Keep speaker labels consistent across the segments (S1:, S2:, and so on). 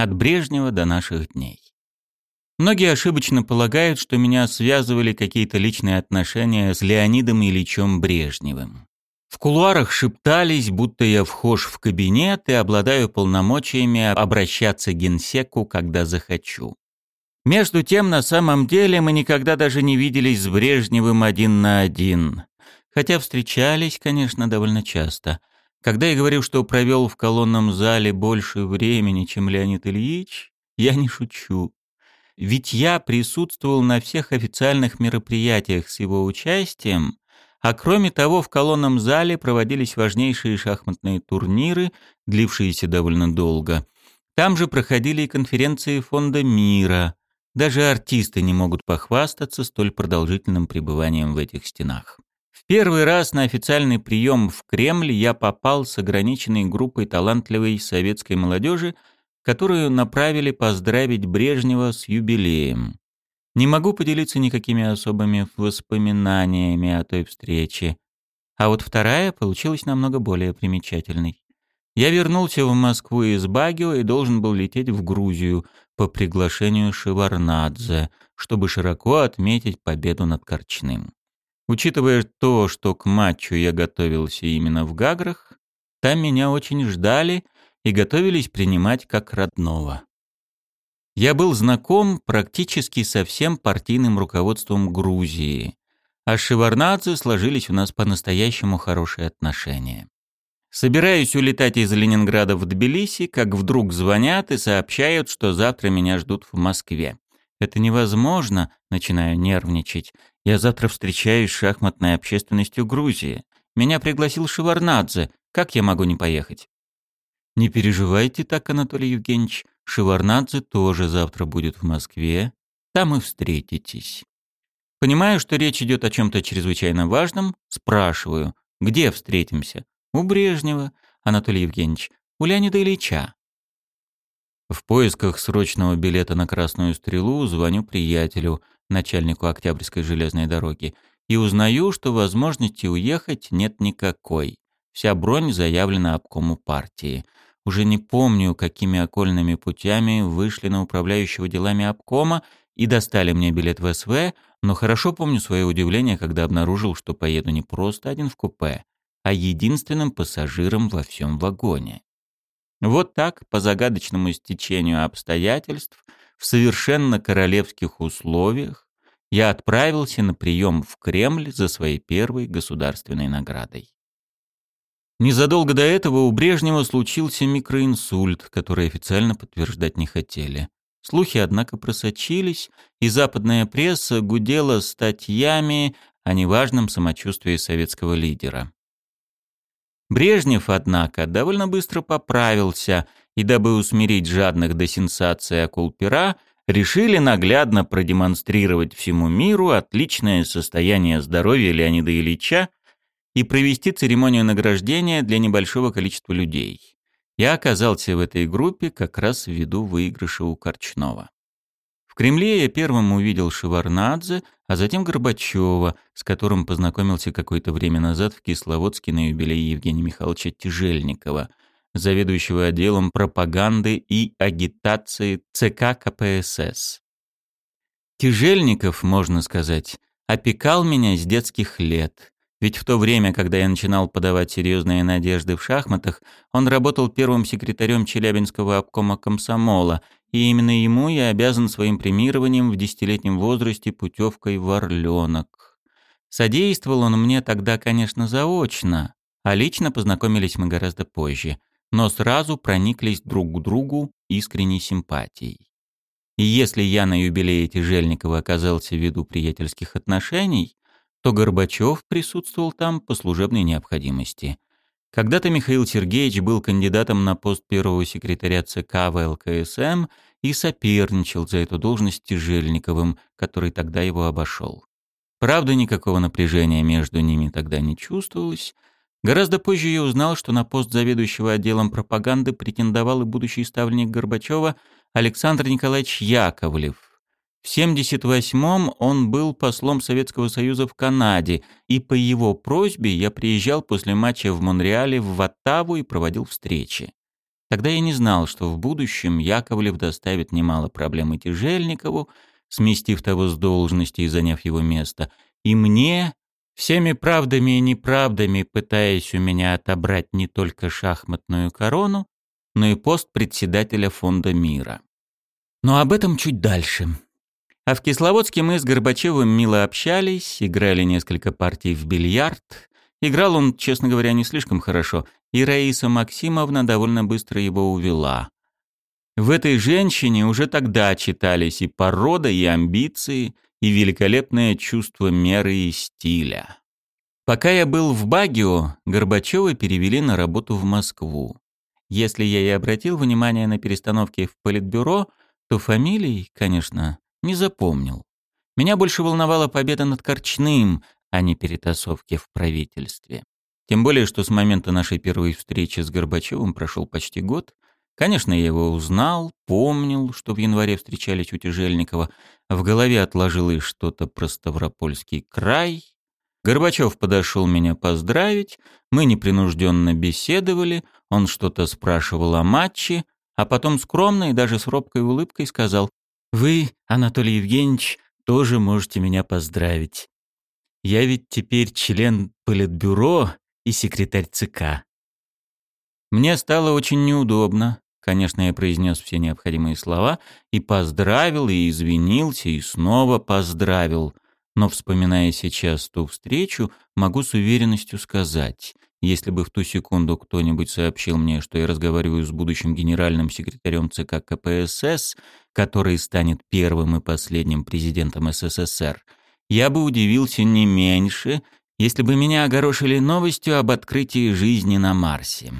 S1: От Брежнева до наших дней. Многие ошибочно полагают, что меня связывали какие-то личные отношения с Леонидом Ильичем Брежневым. В кулуарах шептались, будто я вхож в кабинет и обладаю полномочиями обращаться к генсеку, когда захочу. Между тем, на самом деле, мы никогда даже не виделись с Брежневым один на один. Хотя встречались, конечно, довольно часто. Когда я говорю, что провел в колонном зале больше времени, чем Леонид Ильич, я не шучу. Ведь я присутствовал на всех официальных мероприятиях с его участием, а кроме того, в колонном зале проводились важнейшие шахматные турниры, длившиеся довольно долго. Там же проходили и конференции Фонда мира. Даже артисты не могут похвастаться столь продолжительным пребыванием в этих стенах. Первый раз на официальный прием в Кремль я попал с ограниченной группой талантливой советской молодежи, которую направили поздравить Брежнева с юбилеем. Не могу поделиться никакими особыми воспоминаниями о той встрече. А вот вторая получилась намного более примечательной. Я вернулся в Москву из Багио и должен был лететь в Грузию по приглашению Шеварнадзе, чтобы широко отметить победу над Корчным. Учитывая то, что к матчу я готовился именно в Гаграх, там меня очень ждали и готовились принимать как родного. Я был знаком практически со всем партийным руководством Грузии, а с Шеварнадзе сложились у нас по-настоящему хорошие отношения. Собираюсь улетать из Ленинграда в Тбилиси, как вдруг звонят и сообщают, что завтра меня ждут в Москве. Это невозможно, начинаю нервничать. Я завтра встречаюсь с шахматной общественностью Грузии. Меня пригласил Шеварнадзе. Как я могу не поехать? Не переживайте так, Анатолий Евгеньевич. Шеварнадзе тоже завтра будет в Москве. Там и встретитесь. Понимаю, что речь идет о чем-то чрезвычайно важном, спрашиваю, где встретимся? У Брежнева, Анатолий Евгеньевич, у Леонида Ильича. В поисках срочного билета на Красную Стрелу звоню приятелю, начальнику Октябрьской железной дороги, и узнаю, что возможности уехать нет никакой. Вся бронь заявлена обкому партии. Уже не помню, какими окольными путями вышли на управляющего делами обкома и достали мне билет в СВ, но хорошо помню свое удивление, когда обнаружил, что поеду не просто один в купе, а единственным пассажиром во всем вагоне. Вот так, по загадочному стечению обстоятельств, в совершенно королевских условиях, я отправился на прием в Кремль за своей первой государственной наградой. Незадолго до этого у Брежнева случился микроинсульт, который официально подтверждать не хотели. Слухи, однако, просочились, и западная пресса гудела статьями о неважном самочувствии советского лидера. Брежнев, однако, довольно быстро поправился, и дабы усмирить жадных до сенсации акул пера, решили наглядно продемонстрировать всему миру отличное состояние здоровья Леонида Ильича и провести церемонию награждения для небольшого количества людей. Я оказался в этой группе как раз ввиду выигрыша у Корчнова. В Кремле я первым увидел Шеварнадзе, а затем Горбачева, с которым познакомился какое-то время назад в Кисловодске на юбилее Евгения Михайловича Тяжельникова, заведующего отделом пропаганды и агитации ЦК КПСС. Тяжельников, можно сказать, опекал меня с детских лет. Ведь в то время, когда я начинал подавать серьезные надежды в шахматах, он работал первым секретарем Челябинского обкома комсомола, и именно ему я обязан своим премированием в десятилетнем возрасте путевкой в Орленок. Содействовал он мне тогда, конечно, заочно, а лично познакомились мы гораздо позже, но сразу прониклись друг к другу искренней симпатией. И если я на юбилее Тяжельникова оказался ввиду приятельских отношений, то Горбачев присутствовал там по служебной необходимости. Когда-то Михаил Сергеевич был кандидатом на пост первого секретаря ЦК ВЛКСМ и соперничал за эту должность Тяжельниковым, который тогда его обошел. Правда, никакого напряжения между ними тогда не чувствовалось. Гораздо позже я узнал, что на пост заведующего отделом пропаганды претендовал и будущий ставленник Горбачева Александр Николаевич Яковлев, в 78-м он был послом Советского Союза в Канаде, и по его просьбе я приезжал после матча в Монреале в Оттаву и проводил встречи. Тогда я не знал, что в будущем Яковлев доставит немало проблем и Тяжельникову, сместив того с должности и заняв его место, и мне, всеми правдами и неправдами пытаясь у меня отобрать не только шахматную корону, но и пост председателя Фонда мира. Но об этом чуть дальше. А в Кисловодске мы с Горбачевым мило общались, играли несколько партий в бильярд. Играл он, честно говоря, не слишком хорошо, и Раиса Максимовна довольно быстро его увела. В этой женщине уже тогда читались и порода, и амбиции, и великолепное чувство меры и стиля. Пока я был в Багио, Горбачева перевели на работу в Москву. Если я и обратил внимание на перестановки в Политбюро, то фамилий, конечно, не запомнил. Меня больше волновала победа над Корчным, а не перетасовки в правительстве. Тем более, что с момента нашей первой встречи с Горбачевым прошел почти год. Конечно, я его узнал, помнил, что в январе встречались у Тяжельникова. В голове отложилось что-то про Ставропольский край. Горбачев подошел меня поздравить, мы непринужденно беседовали, он что-то спрашивал о матче, а потом скромно и даже с робкой улыбкой сказал «Вы, Анатолий Евгеньевич, тоже можете меня поздравить. Я ведь теперь член Политбюро и секретарь ЦК». Мне стало очень неудобно. Конечно, я произнес все необходимые слова и поздравил, и извинился, и снова поздравил. Но, вспоминая сейчас ту встречу, могу с уверенностью сказать, если бы в ту секунду кто-нибудь сообщил мне, что я разговариваю с будущим генеральным секретарем ЦК КПСС, который станет первым и последним президентом СССР, я бы удивился не меньше, если бы меня огорошили новостью об открытии жизни на Марсе.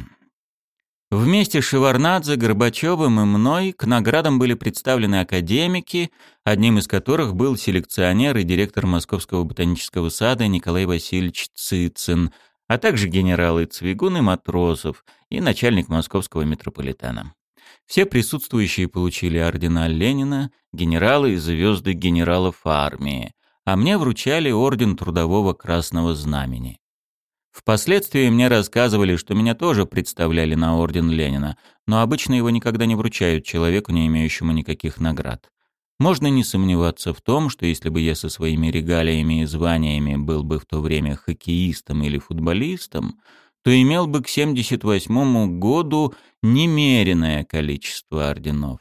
S1: Вместе с Шеварнадзе, Горбачевым и мной к наградам были представлены академики, одним из которых был селекционер и директор Московского ботанического сада Николай Васильевич Цицин – а также генералы Цвигун и Матросов и начальник московского метрополитена. Все присутствующие получили ордена Ленина, генералы и звезды генералов армии, а мне вручали орден Трудового Красного Знамени. Впоследствии мне рассказывали, что меня тоже представляли на орден Ленина, но обычно его никогда не вручают человеку, не имеющему никаких наград. Можно не сомневаться в том, что если бы я со своими регалиями и званиями был бы в то время хоккеистом или футболистом, то имел бы к 78 году немеренное количество орденов.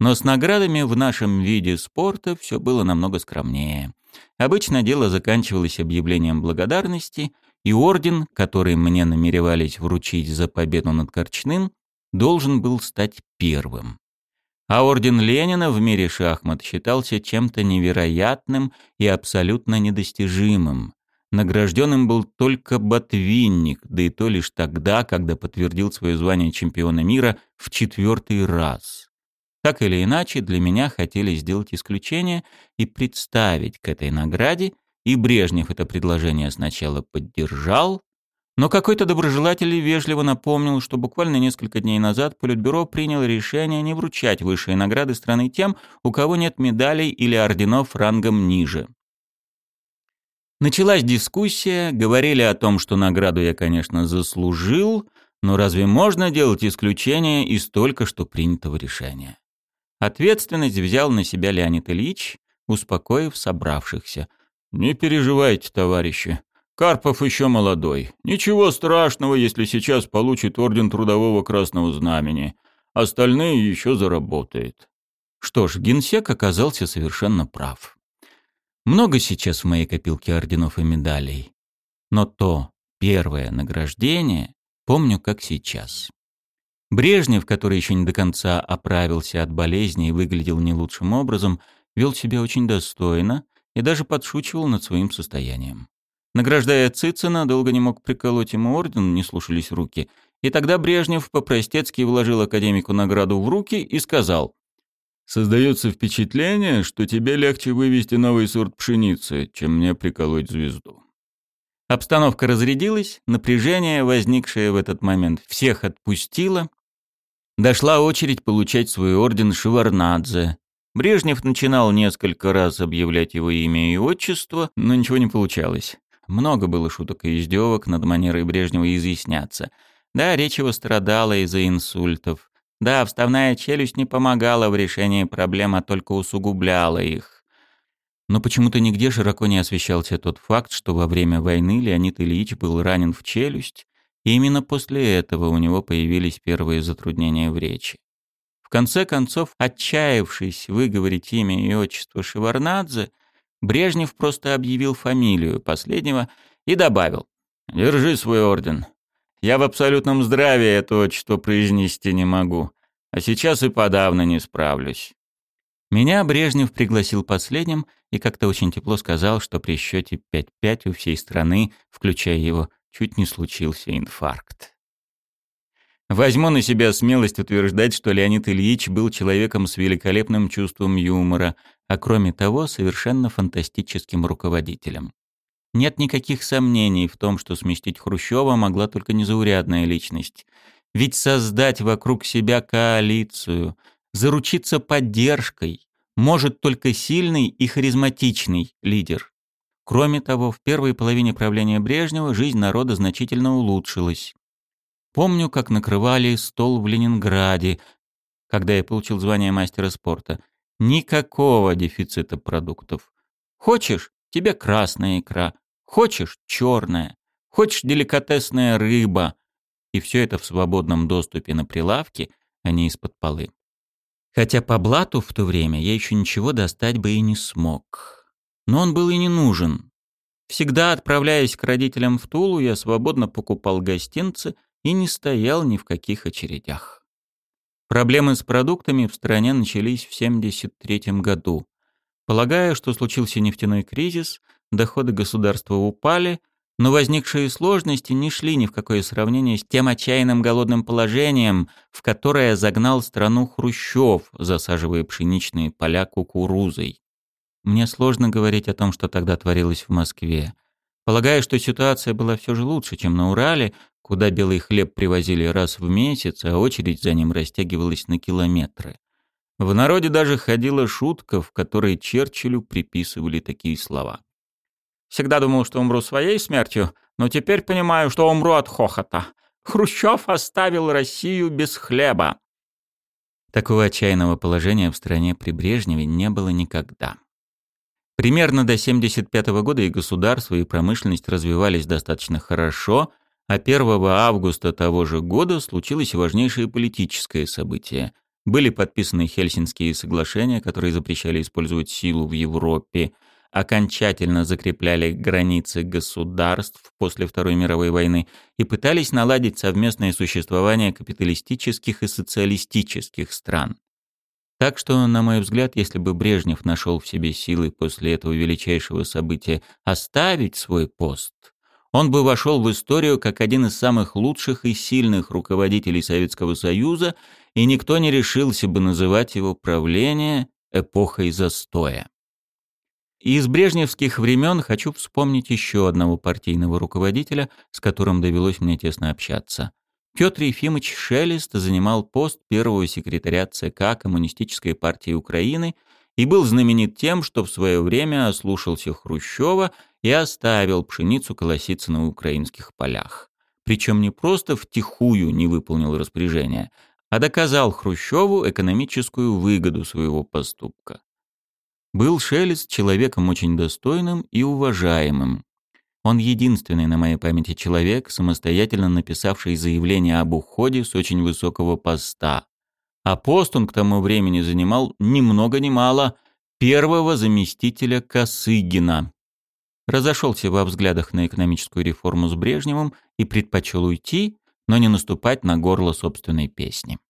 S1: Но с наградами в нашем виде спорта все было намного скромнее. Обычно дело заканчивалось объявлением благодарности, и орден, который мне намеревались вручить за победу над Корчным, должен был стать первым. А орден Ленина в мире шахмат считался чем-то невероятным и абсолютно недостижимым. Награжденным был только Ботвинник, да и то лишь тогда, когда подтвердил свое звание чемпиона мира в четвертый раз. Так или иначе, для меня хотели сделать исключение и представить к этой награде, и Брежнев это предложение сначала поддержал, но какой-то доброжелатель вежливо напомнил, что буквально несколько дней назад Политбюро приняло решение не вручать высшие награды страны тем, у кого нет медалей или орденов рангом ниже. Началась дискуссия, говорили о том, что награду я, конечно, заслужил, но разве можно делать исключение из только что принятого решения? Ответственность взял на себя Леонид Ильич, успокоив собравшихся. «Не переживайте, товарищи. Карпов еще молодой. Ничего страшного, если сейчас получит орден Трудового Красного Знамени. Остальные еще заработает. Что ж, генсек оказался совершенно прав. Много сейчас в моей копилке орденов и медалей. Но то первое награждение помню как сейчас. Брежнев, который еще не до конца оправился от болезни и выглядел не лучшим образом, вел себя очень достойно и даже подшучивал над своим состоянием. Награждая Цицина, долго не мог приколоть ему орден, не слушались руки. И тогда Брежнев по-простецки вложил академику награду в руки и сказал «Создается впечатление, что тебе легче вывести новый сорт пшеницы, чем мне приколоть звезду». Обстановка разрядилась, напряжение, возникшее в этот момент, всех отпустило. Дошла очередь получать свой орден Шеварнадзе. Брежнев начинал несколько раз объявлять его имя и отчество, но ничего не получалось. Много было шуток и издевок над манерой Брежнева изъясняться. Да, речь его страдала из-за инсультов. Да, вставная челюсть не помогала в решении проблем, а только усугубляла их. Но почему-то нигде широко не освещался тот факт, что во время войны Леонид Ильич был ранен в челюсть, и именно после этого у него появились первые затруднения в речи. Конце концов, отчаявшись выговорить имя и отчество Шеварнадзе, Брежнев просто объявил фамилию последнего и добавил «Держи свой орден. Я в абсолютном здравии это отчество произнести не могу, а сейчас и подавно не справлюсь». Меня Брежнев пригласил последним и как-то очень тепло сказал, что при счете 5-5 у всей страны, включая его, чуть не случился инфаркт. Возьму на себя смелость утверждать, что Леонид Ильич был человеком с великолепным чувством юмора, а кроме того, совершенно фантастическим руководителем. Нет никаких сомнений в том, что сместить Хрущева могла только незаурядная личность. Ведь создать вокруг себя коалицию, заручиться поддержкой может только сильный и харизматичный лидер. Кроме того, в первой половине правления Брежнева жизнь народа значительно улучшилась. Помню, как накрывали стол в Ленинграде, когда я получил звание мастера спорта. Никакого дефицита продуктов. Хочешь – тебе красная икра. Хочешь – черная. Хочешь – деликатесная рыба. И все это в свободном доступе на прилавке, а не из-под полы. Хотя по блату в то время я еще ничего достать бы и не смог. Но он был и не нужен. Всегда отправляясь к родителям в Тулу, я свободно покупал гостинцы – и не стоял ни в каких очередях. Проблемы с продуктами в стране начались в 1973 году. Полагая, что случился нефтяной кризис, доходы государства упали, но возникшие сложности не шли ни в какое сравнение с тем отчаянным голодным положением, в которое загнал страну Хрущев, засаживая пшеничные поля кукурузой. Мне сложно говорить о том, что тогда творилось в Москве. Полагаю, что ситуация была все же лучше, чем на Урале, куда белый хлеб привозили раз в месяц, а очередь за ним растягивалась на километры. В народе даже ходила шутка, в которой Черчиллю приписывали такие слова. «Всегда думал, что умру своей смертью, но теперь понимаю, что умру от хохота. Хрущев оставил Россию без хлеба». Такого отчаянного положения в стране при Брежневе не было никогда. Примерно до 1975 года и государство, и промышленность развивались достаточно хорошо, а 1 августа того же года случилось важнейшее политическое событие. Были подписаны Хельсинские соглашения, которые запрещали использовать силу в Европе, окончательно закрепляли границы государств после Второй мировой войны и пытались наладить совместное существование капиталистических и социалистических стран. Так что, на мой взгляд, если бы Брежнев нашел в себе силы после этого величайшего события оставить свой пост, он бы вошел в историю как один из самых лучших и сильных руководителей Советского Союза, и никто не решился бы называть его правление эпохой застоя. Из брежневских времен хочу вспомнить еще одного партийного руководителя, с которым довелось мне тесно общаться. Петр Ефимович Шелест занимал пост первого секретаря ЦК Коммунистической партии Украины и был знаменит тем, что в свое время ослушался Хрущева и оставил пшеницу колоситься на украинских полях. Причем не просто втихую не выполнил распоряжение, а доказал Хрущеву экономическую выгоду своего поступка. Был Шелест человеком очень достойным и уважаемым. Он единственный на моей памяти человек, самостоятельно написавший заявление об уходе с очень высокого поста. А пост он к тому времени занимал ни много ни мало первого заместителя Косыгина. Разошелся во взглядах на экономическую реформу с Брежневым и предпочел уйти, но не наступать на горло собственной песни.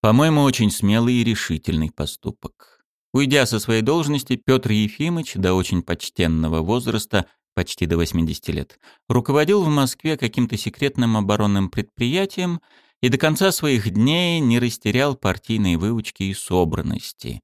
S1: По-моему, очень смелый и решительный поступок. Уйдя со своей должности, Петр Ефимович до очень почтенного возраста почти до 80 лет, руководил в Москве каким-то секретным оборонным предприятием и до конца своих дней не растерял партийной выучки и собранности.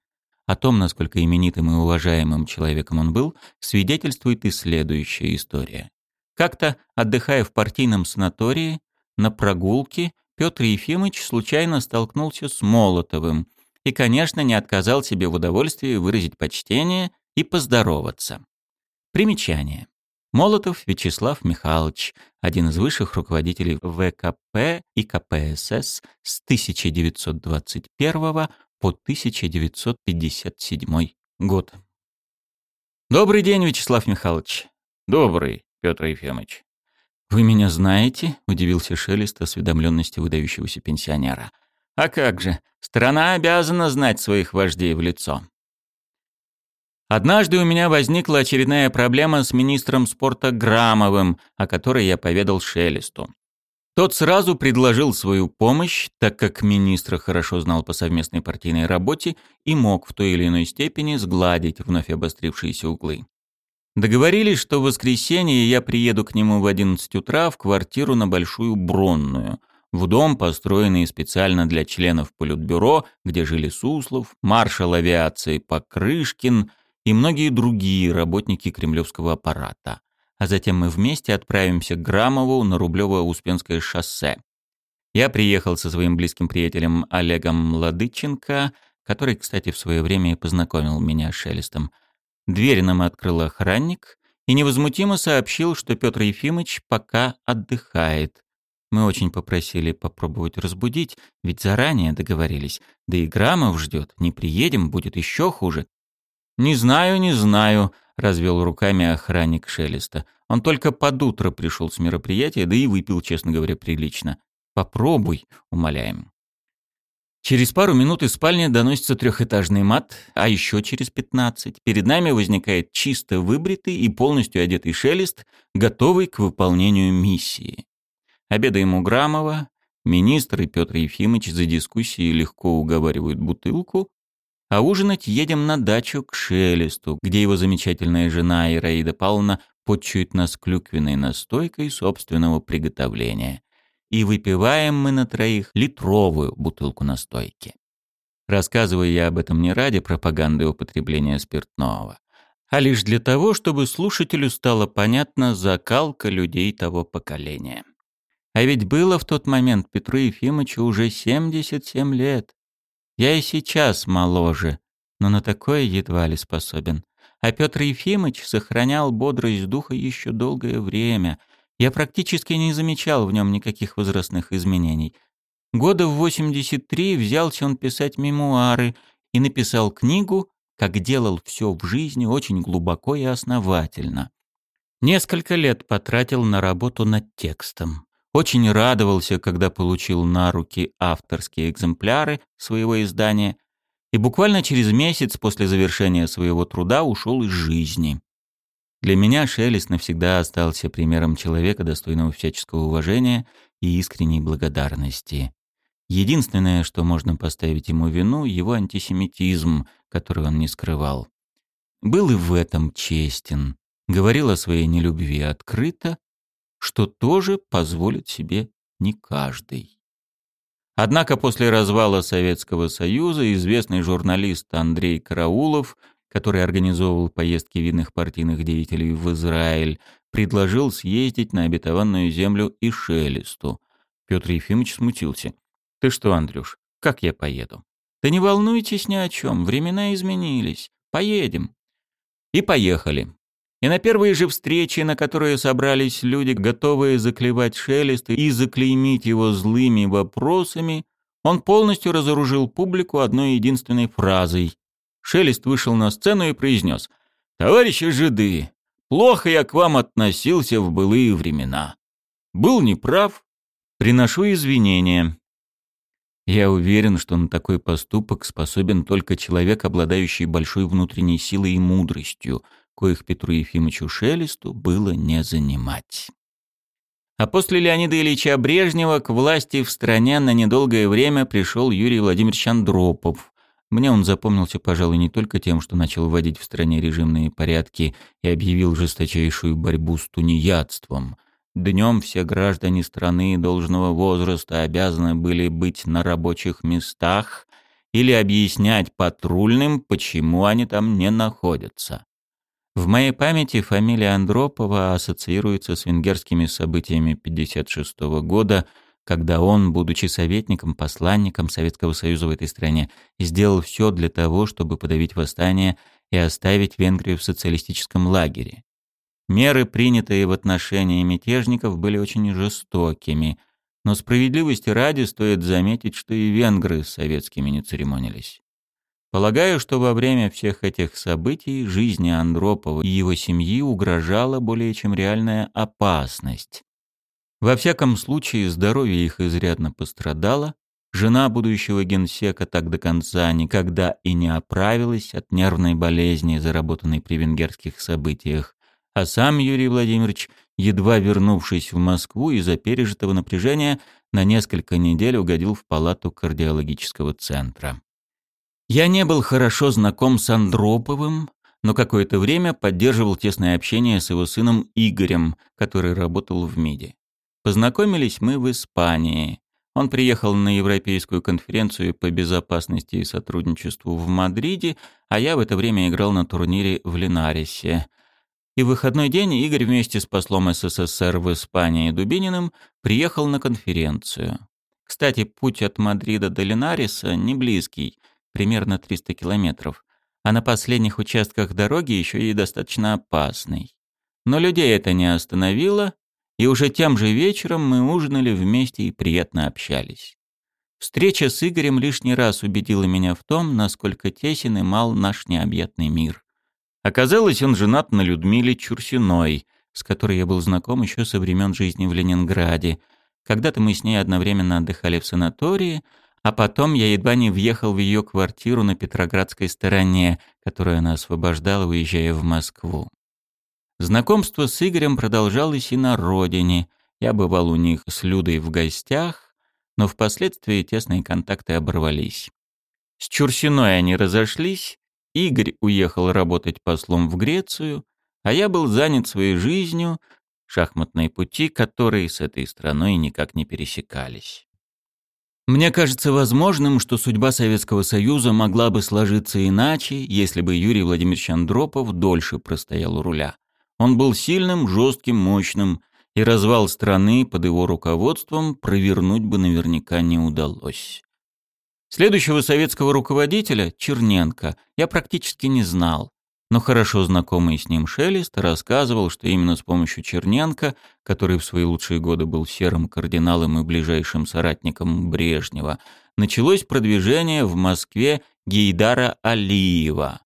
S1: О том, насколько именитым и уважаемым человеком он был, свидетельствует и следующая история. Как-то, отдыхая в партийном санатории, на прогулке Петр Ефимович случайно столкнулся с Молотовым и, конечно, не отказал себе в удовольствии выразить почтение и поздороваться. Примечание. Молотов Вячеслав Михайлович, один из высших руководителей ВКП и КПСС с 1921 по 1957 год. Добрый день, Вячеслав Михайлович.
S2: Добрый, Петр Ефимович.
S1: Вы меня знаете? удивился Шелест осведомленности выдающегося пенсионера.
S2: А как же? Страна обязана знать своих вождей в лицо.
S1: Однажды у меня возникла очередная проблема с министром спорта Грамовым, о которой я поведал Шелесту. Тот сразу предложил свою помощь, так как министра хорошо знал по совместной партийной работе и мог в той или иной степени сгладить вновь обострившиеся углы. Договорились, что в воскресенье я приеду к нему в 11 утра в квартиру на Большую Бронную, в дом, построенный специально для членов Политбюро, где жили Суслов, маршал авиации Покрышкин – и многие другие работники кремлевского аппарата. А затем мы вместе отправимся к Грамову на Рублево-Успенское шоссе. Я приехал со своим близким приятелем Олегом Ладыченко, который, кстати, в свое время и познакомил меня с Шелестом. Дверь нам открыл охранник и невозмутимо сообщил, что Петр Ефимович пока отдыхает. Мы очень попросили попробовать разбудить, ведь заранее договорились. Да и Грамов ждет, не приедем, будет еще хуже. «Не знаю, не знаю», — развел руками охранник Шелеста. «Он только под утро пришел с мероприятия, да и выпил, честно говоря, прилично. Попробуй», — умоляем. Через пару минут из спальни доносится трехэтажный мат, а еще через пятнадцать перед нами возникает чисто выбритый и полностью одетый шелест, готовый к выполнению миссии. Обедаем у Грамова, министр и Петр Ефимович за дискуссией легко уговаривают бутылку, а ужинать едем на дачу к Шелесту, где его замечательная жена Ираида Павловна подчует нас клюквенной настойкой собственного приготовления. И выпиваем мы на троих литровую бутылку настойки. Рассказываю я об этом не ради пропаганды употребления спиртного, а лишь для того, чтобы слушателю стало понятна закалка людей того поколения. А ведь было в тот момент Петру Ефимовичу уже 77 лет. Я и сейчас моложе, но на такое едва ли способен. А Петр Ефимович сохранял бодрость духа еще долгое время. Я практически не замечал в нем никаких возрастных изменений. Года в 83 взялся он писать мемуары и написал книгу, как делал все в жизни очень глубоко и основательно. Несколько лет потратил на работу над текстом. Очень радовался, когда получил на руки авторские экземпляры своего издания и буквально через месяц после завершения своего труда ушел из жизни. Для меня Шелест навсегда остался примером человека, достойного всяческого уважения и искренней благодарности. Единственное, что можно поставить ему вину, его антисемитизм, который он не скрывал. Был и в этом честен, говорил о своей нелюбви открыто что тоже позволит себе не каждый. Однако после развала Советского Союза известный журналист Андрей Караулов, который организовывал поездки видных партийных деятелей в Израиль, предложил съездить на обетованную землю и Шелесту. Петр Ефимович смутился. «Ты что, Андрюш, как я поеду?» «Да не волнуйтесь ни о чем, времена изменились. Поедем». И поехали. И на первые же встречи, на которые собрались люди, готовые заклевать шелест и заклеймить его злыми вопросами, он полностью разоружил публику одной единственной фразой. Шелест вышел на сцену и произнес «Товарищи жиды, плохо я к вам относился в былые времена. Был неправ, приношу извинения». Я уверен, что на такой поступок способен только человек, обладающий большой внутренней силой и мудростью, коих Петру Ефимовичу Шелесту было не занимать. А после Леонида Ильича Брежнева к власти в стране на недолгое время пришел Юрий Владимирович Андропов. Мне он запомнился, пожалуй, не только тем, что начал вводить в стране режимные порядки и объявил жесточайшую борьбу с тунеядством. Днем все граждане страны должного возраста обязаны были быть на рабочих местах или объяснять патрульным, почему они там не находятся. В моей памяти фамилия Андропова ассоциируется с венгерскими событиями 1956 года, когда он, будучи советником, посланником Советского Союза в этой стране, сделал все для того, чтобы подавить восстание и оставить Венгрию в социалистическом лагере. Меры, принятые в отношении мятежников, были очень жестокими, но справедливости ради стоит заметить, что и венгры с советскими не церемонились. Полагаю, что во время всех этих событий жизни Андропова и его семьи угрожала более чем реальная опасность. Во всяком случае, здоровье их изрядно пострадало, жена будущего генсека так до конца никогда и не оправилась от нервной болезни, заработанной при венгерских событиях, а сам Юрий Владимирович, едва вернувшись в Москву из-за пережитого напряжения, на несколько недель угодил в палату кардиологического центра. Я не был хорошо знаком с Андроповым, но какое-то время поддерживал тесное общение с его сыном Игорем, который работал в МИДе. Познакомились мы в Испании. Он приехал на Европейскую конференцию по безопасности и сотрудничеству в Мадриде, а я в это время играл на турнире в Линарисе. И в выходной день Игорь вместе с послом СССР в Испании Дубининым приехал на конференцию. Кстати, путь от Мадрида до Линариса не близкий, примерно 300 километров, а на последних участках дороги еще и достаточно опасный. Но людей это не остановило, и уже тем же вечером мы ужинали вместе и приятно общались. Встреча с Игорем лишний раз убедила меня в том, насколько тесен и мал наш необъятный мир. Оказалось, он женат на Людмиле Чурсиной, с которой я был знаком еще со времен жизни в Ленинграде. Когда-то мы с ней одновременно отдыхали в санатории, а потом я едва не въехал в ее квартиру на Петроградской стороне, которую она освобождала, уезжая в Москву. Знакомство с Игорем продолжалось и на родине. Я бывал у них с Людой в гостях, но впоследствии тесные контакты оборвались. С Чурсиной они разошлись, Игорь уехал работать послом в Грецию, а я был занят своей жизнью, шахматные пути, которые с этой страной никак не пересекались. Мне кажется возможным, что судьба Советского Союза могла бы сложиться иначе, если бы Юрий Владимирович Андропов дольше простоял у руля. Он был сильным, жестким, мощным, и развал страны под его руководством провернуть бы наверняка не удалось. Следующего советского руководителя, Черненко, я практически не знал, но хорошо знакомый с ним Шелест рассказывал, что именно с помощью Черненко, который в свои лучшие годы был серым кардиналом и ближайшим соратником Брежнева, началось продвижение в Москве Гейдара Алиева.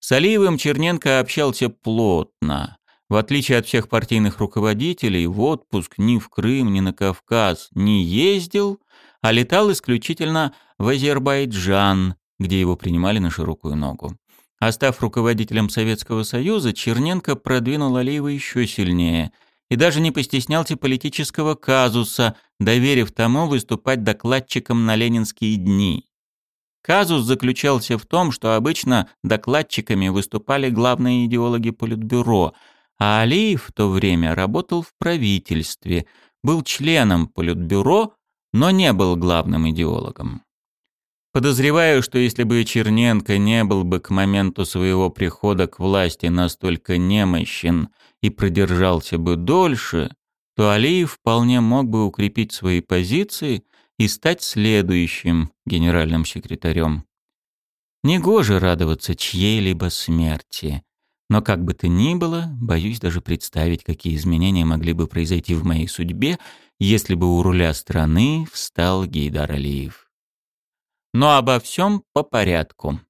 S1: С Алиевым Черненко общался плотно. В отличие от всех партийных руководителей, в отпуск ни в Крым, ни на Кавказ не ездил, а летал исключительно в Азербайджан, где его принимали на широкую ногу. А став руководителем Советского Союза, Черненко продвинул Алиева еще сильнее и даже не постеснялся политического казуса, доверив тому выступать докладчиком на ленинские дни. Казус заключался в том, что обычно докладчиками выступали главные идеологи Политбюро – а Алиев в то время работал в правительстве, был членом Политбюро, но не был главным идеологом. Подозреваю, что если бы Черненко не был бы к моменту своего прихода к власти настолько немощен и продержался бы дольше, то Алиев вполне мог бы укрепить свои позиции и стать следующим генеральным секретарем. Негоже радоваться чьей-либо смерти. Но как бы то ни было, боюсь даже представить, какие изменения могли бы произойти в моей судьбе, если бы у руля страны встал Гейдар Алиев. Но обо всем по порядку.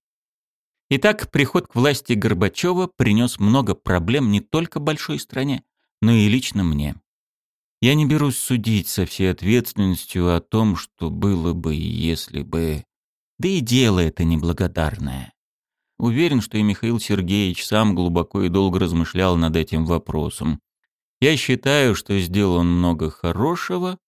S1: Итак, приход к власти Горбачева принес много проблем не только большой стране, но и лично мне. Я не берусь судить со всей ответственностью о том, что было бы, если бы... Да и дело это неблагодарное. Уверен, что и Михаил Сергеевич сам глубоко и долго размышлял над этим вопросом. Я считаю, что сделал он много хорошего,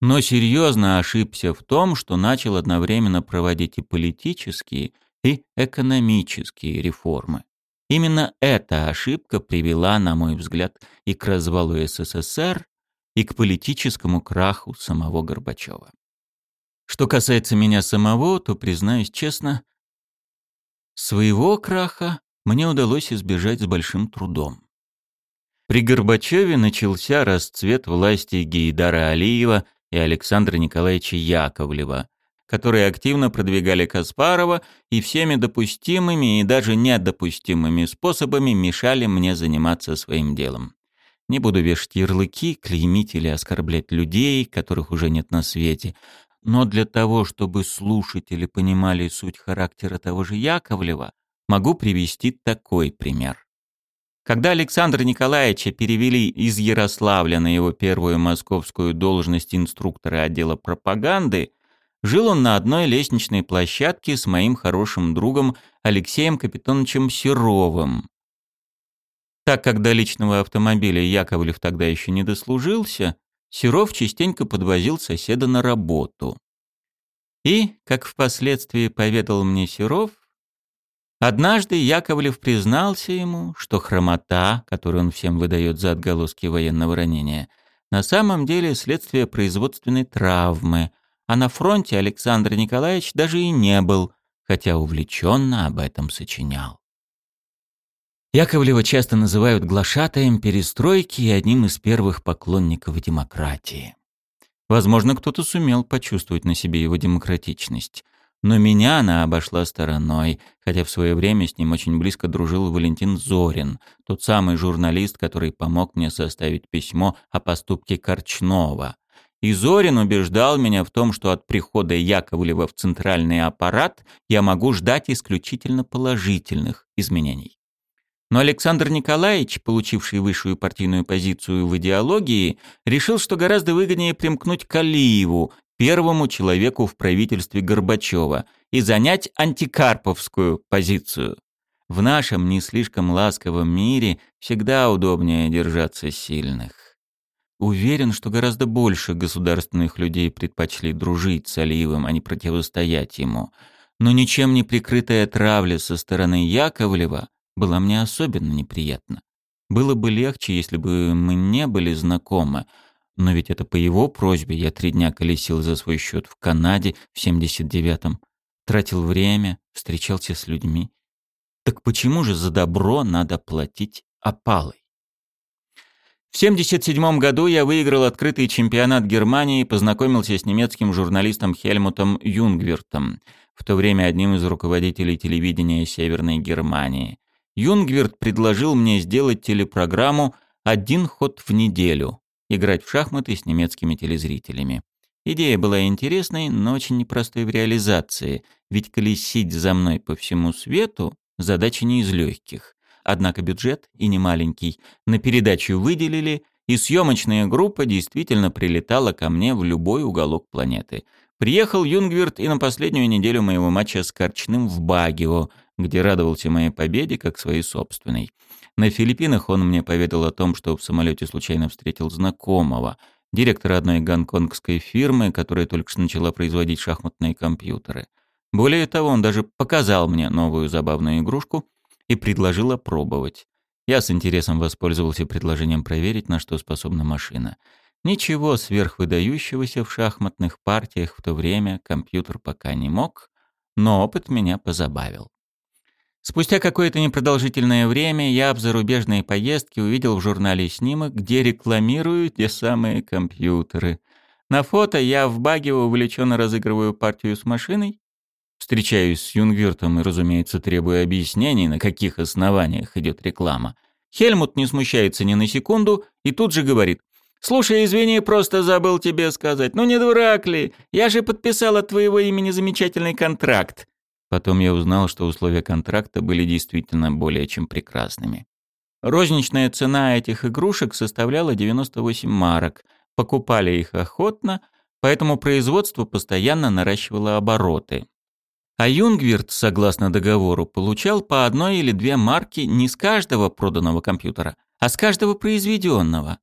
S1: но серьезно ошибся в том, что начал одновременно проводить и политические, и экономические реформы. Именно эта ошибка привела, на мой взгляд, и к развалу СССР, и к политическому краху самого Горбачева. Что касается меня самого, то, признаюсь честно, Своего краха мне удалось избежать с большим трудом. При Горбачеве начался расцвет власти Гейдара Алиева и Александра Николаевича Яковлева, которые активно продвигали Каспарова и всеми допустимыми и даже недопустимыми способами мешали мне заниматься своим делом. Не буду вешать ярлыки, клеймить или оскорблять людей, которых уже нет на свете, но для того, чтобы слушатели понимали суть характера того же Яковлева, могу привести такой пример. Когда Александра Николаевича перевели из Ярославля на его первую московскую должность инструктора отдела пропаганды, жил он на одной лестничной площадке с моим хорошим другом Алексеем Капитоновичем Серовым. Так как до личного автомобиля Яковлев тогда еще не дослужился, Серов частенько подвозил соседа на работу. И, как впоследствии поведал мне Серов, однажды Яковлев признался ему, что хромота, которую он всем выдает за отголоски военного ранения, на самом деле следствие производственной травмы, а на фронте Александр Николаевич даже и не был, хотя увлеченно об этом сочинял. Яковлева часто называют глашатаем перестройки и одним из первых поклонников демократии. Возможно, кто-то сумел почувствовать на себе его демократичность. Но меня она обошла стороной, хотя в свое время с ним очень близко дружил Валентин Зорин, тот самый журналист, который помог мне составить письмо о поступке Корчнова. И Зорин убеждал меня в том, что от прихода Яковлева в центральный аппарат я могу ждать исключительно положительных изменений. Но Александр Николаевич, получивший высшую партийную позицию в идеологии, решил, что гораздо выгоднее примкнуть к Алиеву, первому человеку в правительстве Горбачева, и занять антикарповскую позицию. В нашем не слишком ласковом мире всегда удобнее держаться сильных. Уверен, что гораздо больше государственных людей предпочли дружить с Алиевым, а не противостоять ему. Но ничем не прикрытая травля со стороны Яковлева была мне особенно неприятна. Было бы легче, если бы мы не были знакомы, но ведь это по его просьбе я три дня колесил за свой счет в Канаде в 79-м, тратил время, встречался с людьми. Так почему же за добро надо платить опалой? В 1977 году я выиграл открытый чемпионат Германии и познакомился с немецким журналистом Хельмутом Юнгвертом, в то время одним из руководителей телевидения Северной Германии. Юнгверт предложил мне сделать телепрограмму «Один ход в неделю», играть в шахматы с немецкими телезрителями. Идея была интересной, но очень непростой в реализации, ведь колесить за мной по всему свету – задача не из легких. Однако бюджет, и не маленький, на передачу выделили, и съемочная группа действительно прилетала ко мне в любой уголок планеты. Приехал Юнгверт и на последнюю неделю моего матча с Корчным в Багио, где радовался моей победе как своей собственной. На Филиппинах он мне поведал о том, что в самолете случайно встретил знакомого, директора одной гонконгской фирмы, которая только что начала производить шахматные компьютеры. Более того, он даже показал мне новую забавную игрушку и предложил опробовать. Я с интересом воспользовался предложением проверить, на что способна машина. Ничего сверхвыдающегося в шахматных партиях в то время компьютер пока не мог, но опыт меня позабавил. Спустя какое-то непродолжительное время я в зарубежной поездке увидел в журнале снимок, где рекламируют те самые компьютеры. На фото я в баге увлеченно разыгрываю партию с машиной, встречаюсь с Юнгвиртом и, разумеется, требую объяснений, на каких основаниях идет реклама. Хельмут не смущается ни на секунду и тут же говорит, «Слушай, извини, просто забыл тебе сказать. Ну не дурак ли? Я же подписал от твоего имени замечательный контракт. Потом я узнал, что условия контракта были действительно более чем прекрасными. Розничная цена этих игрушек составляла 98 марок. Покупали их охотно, поэтому производство постоянно наращивало обороты. А Юнгвирт, согласно договору, получал по одной или две марки не с каждого проданного компьютера, а с каждого произведенного.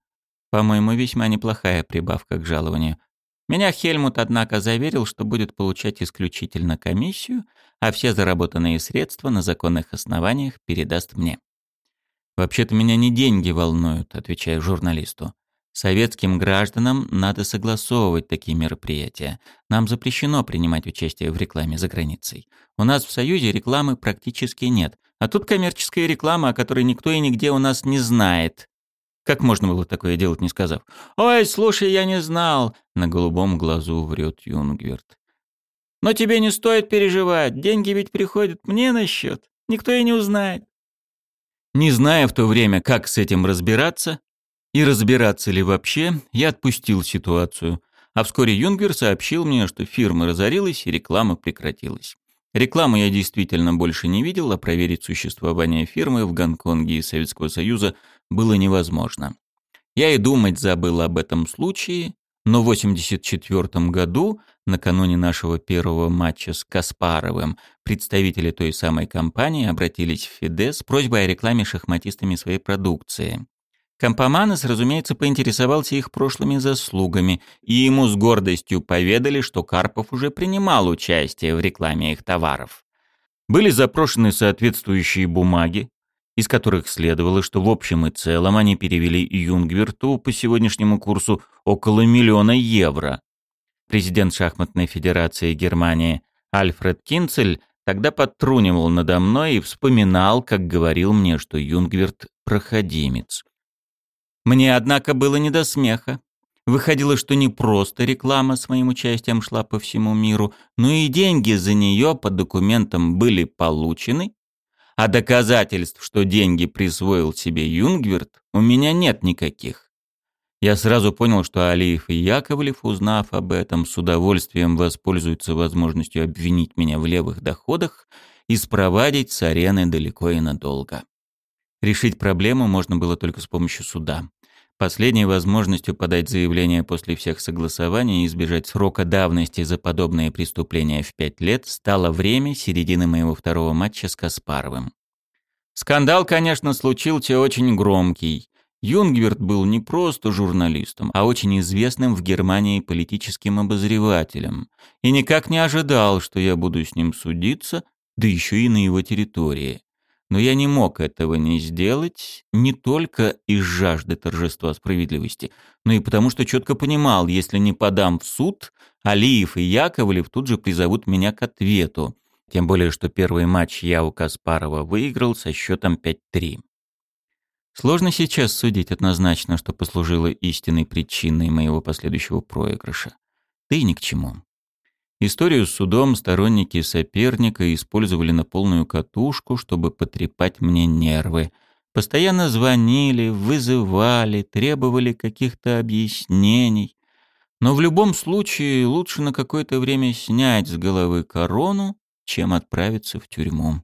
S1: По-моему, весьма неплохая прибавка к жалованию. Меня Хельмут, однако, заверил, что будет получать исключительно комиссию, а все заработанные средства на законных основаниях передаст мне. «Вообще-то меня не деньги волнуют», — отвечаю журналисту. «Советским гражданам надо согласовывать такие мероприятия. Нам запрещено принимать участие в рекламе за границей. У нас в Союзе рекламы практически нет, а тут коммерческая реклама, о которой никто и нигде у нас не знает. Как можно было такое делать, не сказав? «Ой, слушай, я не знал!» На голубом глазу врет Юнгверт.
S2: Но тебе не стоит переживать, деньги ведь приходят мне на счет, никто и не узнает.
S1: Не зная в то время, как с этим разбираться, и разбираться ли вообще, я отпустил ситуацию, а вскоре Юнгвер сообщил мне, что фирма разорилась и реклама прекратилась. Рекламы я действительно больше не видел, а проверить существование фирмы в Гонконге и Советского Союза было невозможно. Я и думать забыл об этом случае, но в 1984 году, накануне нашего первого матча с Каспаровым, представители той самой компании обратились в ФИДЕ с просьбой о рекламе шахматистами своей продукции. Компоманес, разумеется, поинтересовался их прошлыми заслугами, и ему с гордостью поведали, что Карпов уже принимал участие в рекламе их товаров. Были запрошены соответствующие бумаги, из которых следовало, что в общем и целом они перевели Юнгверту по сегодняшнему курсу около миллиона евро. Президент шахматной федерации Германии Альфред Кинцель тогда подтрунивал надо мной и вспоминал, как говорил мне, что Юнгверт – проходимец. Мне, однако, было не до смеха. Выходило, что не просто реклама с моим участием шла по всему миру, но и деньги за нее по документам были получены, а доказательств, что деньги присвоил себе Юнгверт, у меня нет никаких. Я сразу понял, что Алиев и Яковлев, узнав об этом, с удовольствием воспользуются возможностью обвинить меня в левых доходах и спровадить с арены далеко и надолго. Решить проблему можно было только с помощью суда. Последней возможностью подать заявление после всех согласований и избежать срока давности за подобные преступления в пять лет стало время середины моего второго матча с Каспаровым. Скандал, конечно, случился очень громкий. Юнгверт был не просто журналистом, а очень известным в Германии политическим обозревателем. И никак не ожидал, что я буду с ним судиться, да еще и на его территории. Но я не мог этого не сделать не только из жажды торжества справедливости, но и потому, что четко понимал, если не подам в суд, Алиев и Яковлев тут же призовут меня к ответу. Тем более, что первый матч я у Каспарова выиграл со счетом 5-3. Сложно сейчас судить однозначно, что послужило истинной причиной моего последующего проигрыша. И ни к чему. Историю с судом сторонники соперника использовали на полную катушку, чтобы потрепать мне нервы. Постоянно звонили, вызывали, требовали каких-то объяснений. Но в любом случае лучше на какое-то время снять с головы корону, чем отправиться в тюрьму.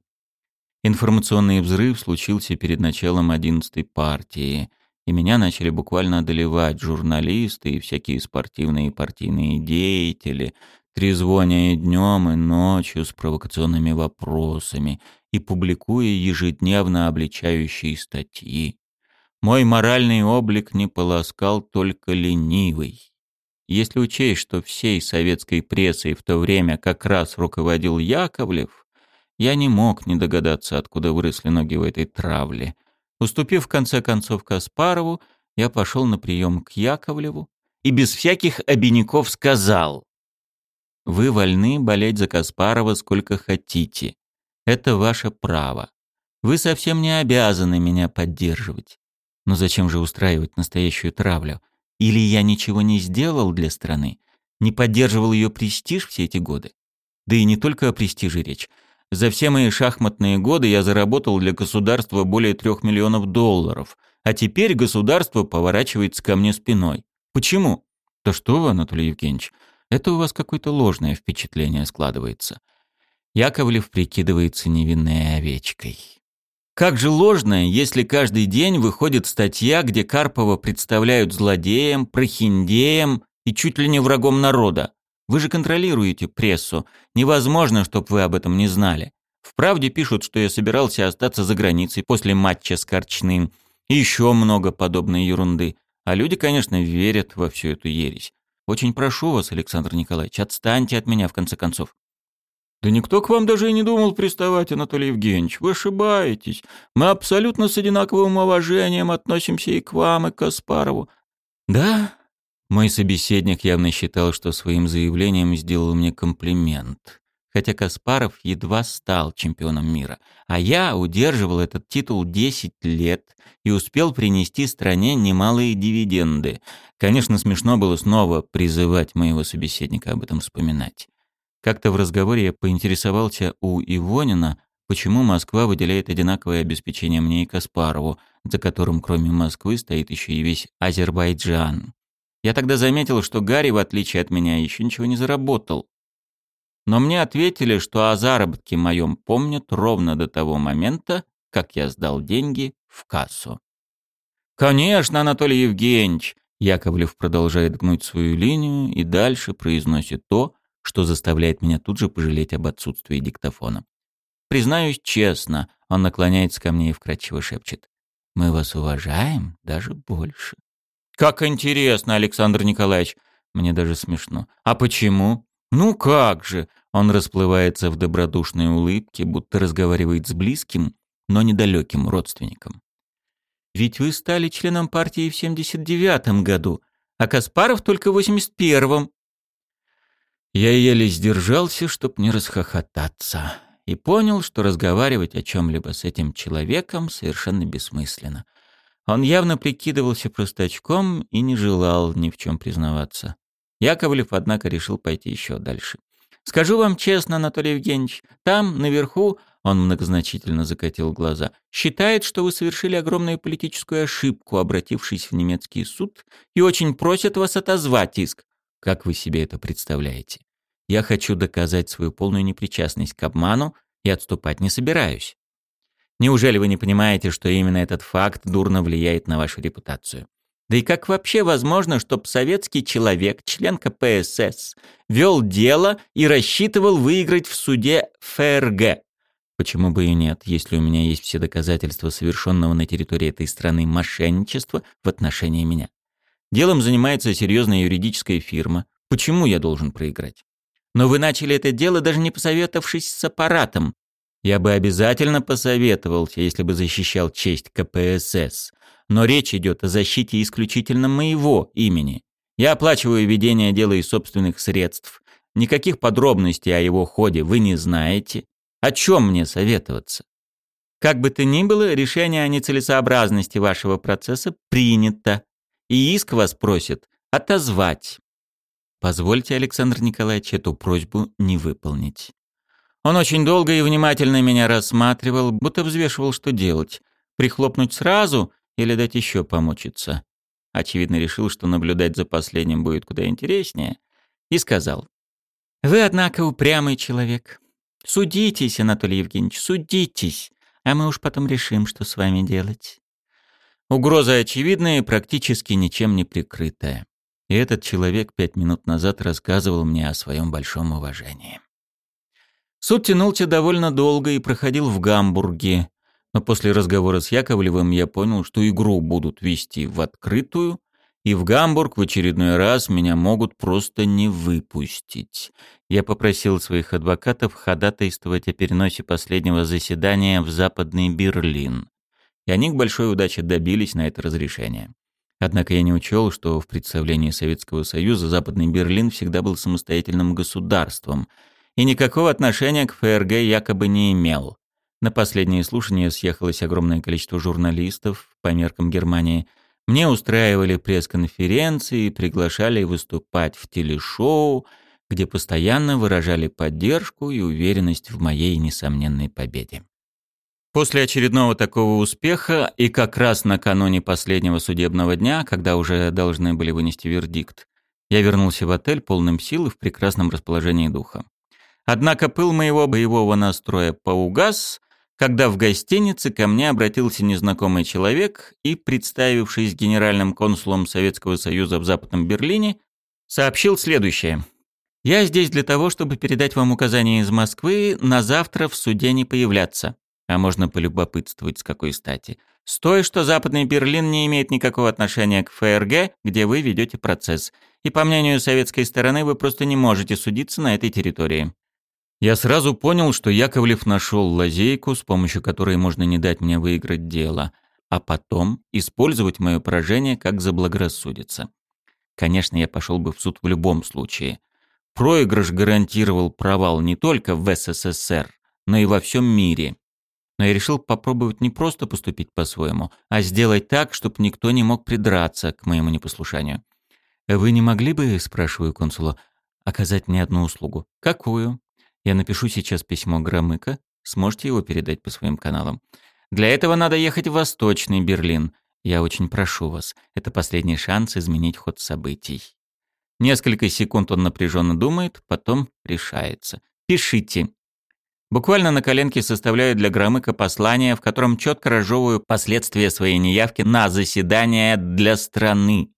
S1: Информационный взрыв случился перед началом одиннадцатой партии, и меня начали буквально одолевать журналисты и всякие спортивные и партийные деятели, трезвоня днем, и ночью с провокационными вопросами и публикуя ежедневно обличающие статьи. Мой моральный облик не полоскал только ленивый. Если учесть, что всей советской прессой в то время как раз руководил Яковлев, я не мог не догадаться, откуда выросли ноги в этой травле. Уступив в конце концов Каспарову, я пошел на прием к Яковлеву и без всяких обиняков сказал вы вольны болеть за Каспарова сколько хотите. Это ваше право. Вы совсем не обязаны меня поддерживать. Но зачем же устраивать настоящую травлю? Или я ничего не сделал для страны? Не поддерживал ее престиж все эти годы? Да и не только о престиже речь. За все мои шахматные годы я заработал для государства более трех миллионов долларов, а теперь государство поворачивается ко мне спиной. Почему? Да что вы, Анатолий Евгеньевич, это у вас какое-то ложное впечатление складывается. Яковлев прикидывается невинной овечкой. Как же ложное, если каждый день выходит статья, где Карпова представляют злодеем, прохиндеем и чуть ли не врагом народа? Вы же контролируете прессу. Невозможно, чтобы вы об этом не знали. В правде пишут, что я собирался остаться за границей после матча с Корчным. И еще много подобной ерунды. А люди, конечно, верят во всю эту ересь. Очень прошу вас, Александр Николаевич, отстаньте от меня в конце концов. Да никто к вам даже и не думал приставать, Анатолий Евгеньевич. Вы ошибаетесь. Мы абсолютно с одинаковым уважением относимся и к вам, и к Каспарову. Да? Мой собеседник явно считал, что своим заявлением сделал мне комплимент хотя Каспаров едва стал чемпионом мира, а я удерживал этот титул 10 лет и успел принести стране немалые дивиденды. Конечно, смешно было снова призывать моего собеседника об этом вспоминать. Как-то в разговоре я поинтересовался у Ивонина, почему Москва выделяет одинаковое обеспечение мне и Каспарову, за которым кроме Москвы стоит еще и весь Азербайджан. Я тогда заметил, что Гарри, в отличие от меня, еще ничего не заработал. Но мне ответили, что о заработке моем помнят ровно до того момента, как я сдал деньги в кассу. «Конечно, Анатолий Евгеньевич!» Яковлев продолжает гнуть свою линию и дальше произносит то, что заставляет меня тут же пожалеть об отсутствии диктофона. Признаюсь честно, он наклоняется ко мне и вкрадчиво шепчет. «Мы вас уважаем даже больше». «Как интересно, Александр Николаевич!» Мне даже смешно. «А почему?» «Ну как же!» Он расплывается в добродушной улыбке, будто разговаривает с близким, но недалеким родственником. Ведь вы стали членом партии в 79-м году, а Каспаров только в 81-м. Я еле сдержался, чтоб не расхохотаться, и понял, что разговаривать о чем-либо с этим человеком совершенно бессмысленно. Он явно прикидывался простачком и не желал ни в чем признаваться. Яковлев, однако, решил пойти еще дальше. «Скажу вам честно, Анатолий Евгеньевич, там, наверху, он многозначительно закатил глаза. «Считает, что вы совершили огромную политическую ошибку, обратившись в немецкий суд, и очень просит вас отозвать иск. Как вы себе это представляете? Я хочу доказать свою полную непричастность к обману и отступать не собираюсь. Неужели вы не понимаете, что именно этот факт дурно влияет на вашу репутацию? Да и как вообще возможно, чтобы советский человек, член КПСС, вел дело и рассчитывал выиграть в суде ФРГ? Почему бы и нет, если у меня есть все доказательства совершенного на территории этой страны мошенничества в отношении меня? Делом занимается серьезная юридическая фирма. Почему я должен проиграть? Но вы начали это дело, даже не посоветовавшись с аппаратом. Я бы обязательно посоветовался, если бы защищал честь КПСС. Но речь идет о защите исключительно моего имени. Я оплачиваю ведение дела из собственных средств. Никаких подробностей о его ходе вы не знаете. О чем мне советоваться? Как бы то ни было, решение о нецелесообразности вашего процесса принято, и иск вас просит отозвать. Позвольте, Александр Николаевич, эту просьбу не выполнить. Он очень долго и внимательно меня рассматривал, будто взвешивал, что делать. Прихлопнуть сразу или дать еще помучиться. Очевидно, решил, что наблюдать за последним будет куда интереснее. И сказал. «Вы, однако, упрямый человек. Судитесь, Анатолий Евгеньевич, судитесь, а мы уж потом решим, что с вами делать. Угроза очевидная и практически ничем не прикрытая. И этот человек пять минут назад рассказывал мне о своем большом уважении. Суд тянулся довольно долго и проходил в Гамбурге, но после разговора с Яковлевым я понял, что игру будут вести в открытую, и в Гамбург в очередной раз меня могут просто не выпустить. Я попросил своих адвокатов ходатайствовать о переносе последнего заседания в Западный Берлин. И они к большой удаче добились на это разрешение. Однако я не учел, что в представлении Советского Союза Западный Берлин всегда был самостоятельным государством и никакого отношения к ФРГ якобы не имел. На последнее слушание съехалось огромное количество журналистов по меркам Германии – мне устраивали пресс-конференции, приглашали выступать в телешоу, где постоянно выражали поддержку и уверенность в моей несомненной победе. После очередного такого успеха и как раз накануне последнего судебного дня, когда уже должны были вынести вердикт, я вернулся в отель полным сил и в прекрасном расположении духа. Однако пыл моего боевого настроя поугас, когда в гостинице ко мне обратился незнакомый человек и, представившись генеральным консулом Советского Союза в Западном Берлине, сообщил следующее. «Я здесь для того, чтобы передать вам указания из Москвы на завтра в суде не появляться. А можно полюбопытствовать, с какой стати. С той, что Западный Берлин не имеет никакого отношения к ФРГ, где вы ведете процесс. И по мнению советской стороны, вы просто не можете судиться на этой территории. Я сразу понял, что Яковлев нашел лазейку, с помощью которой можно не дать мне выиграть дело, а потом использовать мое поражение как заблагорассудится. Конечно, я пошел бы в суд в любом случае. Проигрыш гарантировал провал не только в СССР, но и во всем мире. Но я решил попробовать не просто поступить по-своему, а сделать так, чтобы никто не мог придраться к моему непослушанию. «Вы не могли бы, — спрашиваю консула, оказать мне одну услугу. Какую? Я напишу сейчас письмо Громыка. Сможете его передать по своим каналам? Для этого надо ехать в Восточный Берлин. Я очень прошу вас. Это последний шанс изменить ход событий. Несколько секунд он напряженно думает, потом решается. Пишите. Буквально на коленке составляю для Громыка послание, в котором четко разжевываю последствия своей неявки на заседание для страны.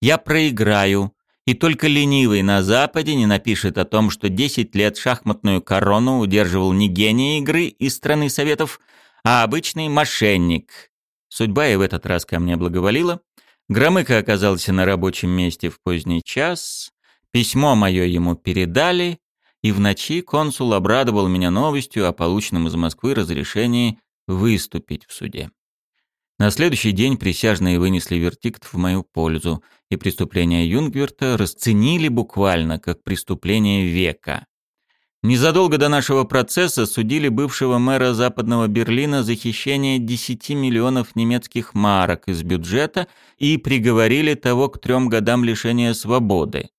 S1: Я проиграю, и только ленивый на Западе не напишет о том, что 10 лет шахматную корону удерживал не гений игры из страны Советов, а обычный мошенник. Судьба и в этот раз ко мне благоволила. Громыко оказался на рабочем месте в поздний час, письмо мое ему передали, и в ночи консул обрадовал меня новостью о полученном из Москвы разрешении выступить в суде. На следующий день присяжные вынесли вердикт в мою пользу, и преступление Юнгверта расценили буквально как преступление века. Незадолго до нашего процесса судили бывшего мэра Западного Берлина за хищение 10 миллионов немецких марок из бюджета и приговорили того к трем годам лишения свободы.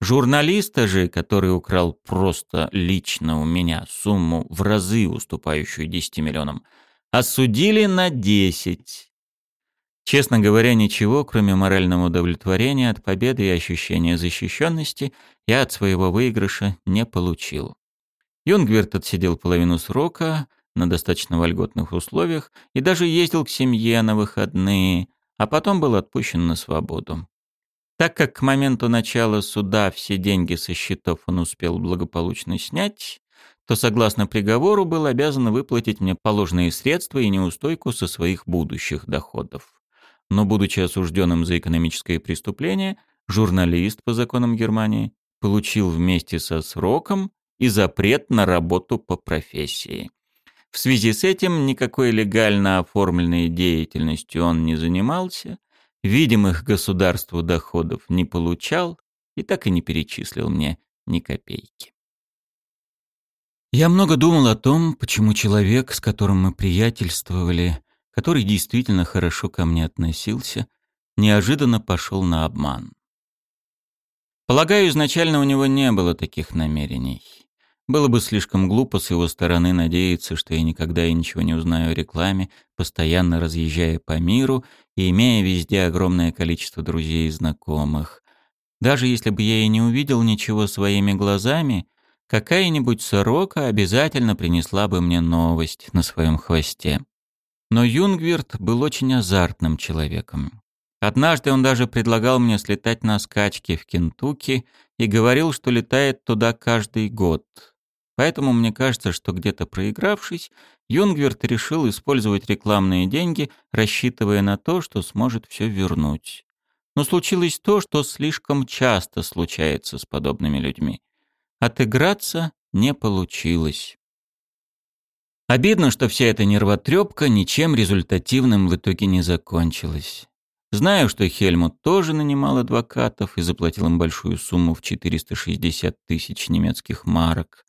S1: Журналиста же, который украл просто лично у меня сумму в разы уступающую 10 миллионам, осудили на 10. Честно говоря, ничего, кроме морального удовлетворения от победы и ощущения защищенности, я от своего выигрыша не получил. Юнгверт отсидел половину срока на достаточно вольготных условиях и даже ездил к семье на выходные, а потом был отпущен на свободу. Так как к моменту начала суда все деньги со счетов он успел благополучно снять, то, согласно приговору, был обязан выплатить мне положенные средства и неустойку со своих будущих доходов. Но, будучи осужденным за экономическое преступление, журналист по законам Германии получил вместе со сроком и запрет на работу по профессии. В связи с этим никакой легально оформленной деятельностью он не занимался, видимых государству доходов не получал и так и не перечислил мне ни копейки. Я много думал о том, почему человек, с которым мы приятельствовали, который действительно хорошо ко мне относился, неожиданно пошел на обман. Полагаю, изначально у него не было таких намерений. Было бы слишком глупо с его стороны надеяться, что я никогда и ничего не узнаю о рекламе, постоянно разъезжая по миру и имея везде огромное количество друзей и знакомых. Даже если бы я и не увидел ничего своими глазами, какая-нибудь сорока обязательно принесла бы мне новость на своем хвосте. Но Юнгвирт был очень азартным человеком. Однажды он даже предлагал мне слетать на скачки в Кентукки и говорил, что летает туда каждый год. Поэтому мне кажется, что где-то проигравшись, Юнгверт решил использовать рекламные деньги, рассчитывая на то, что сможет все вернуть. Но случилось то, что слишком часто случается с подобными людьми. Отыграться не получилось. Обидно, что вся эта нервотрепка ничем результативным в итоге не закончилась. Знаю, что Хельмут тоже нанимал адвокатов и заплатил им большую сумму в 460 тысяч немецких марок.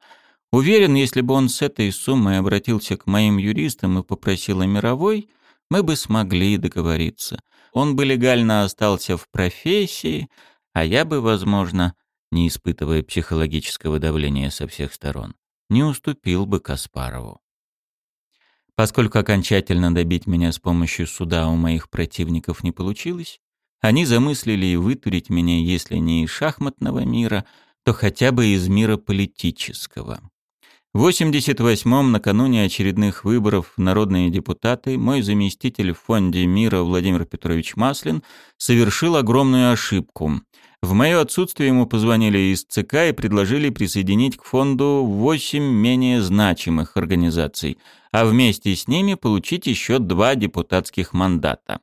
S1: Уверен, если бы он с этой суммой обратился к моим юристам и попросил о мировой, мы бы смогли договориться. Он бы легально остался в профессии, а я бы, возможно, не испытывая психологического давления со всех сторон, не уступил бы Каспарову. Поскольку окончательно добить меня с помощью суда у моих противников не получилось, они замыслили вытурить меня, если не из шахматного мира, то хотя бы из мира политического. В 88-м, накануне очередных выборов народные депутаты, мой заместитель в Фонде мира Владимир Петрович Маслин совершил огромную ошибку. В мое отсутствие ему позвонили из ЦК и предложили присоединить к фонду 8 менее значимых организаций, а вместе с ними получить еще два депутатских мандата.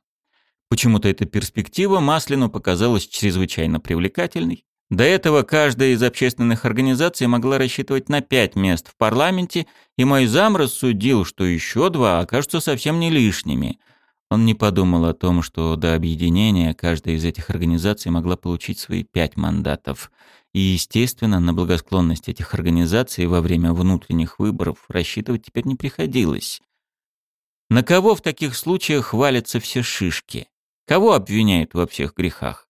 S1: Почему-то эта перспектива Маслину показалась чрезвычайно привлекательной. До этого каждая из общественных организаций могла рассчитывать на пять мест в парламенте, и мой зам рассудил, что еще два окажутся совсем не лишними. Он не подумал о том, что до объединения каждая из этих организаций могла получить свои пять мандатов. И, естественно, на благосклонность этих организаций во время внутренних выборов рассчитывать теперь не приходилось. На кого в таких случаях хвалятся все шишки? Кого обвиняют во всех грехах?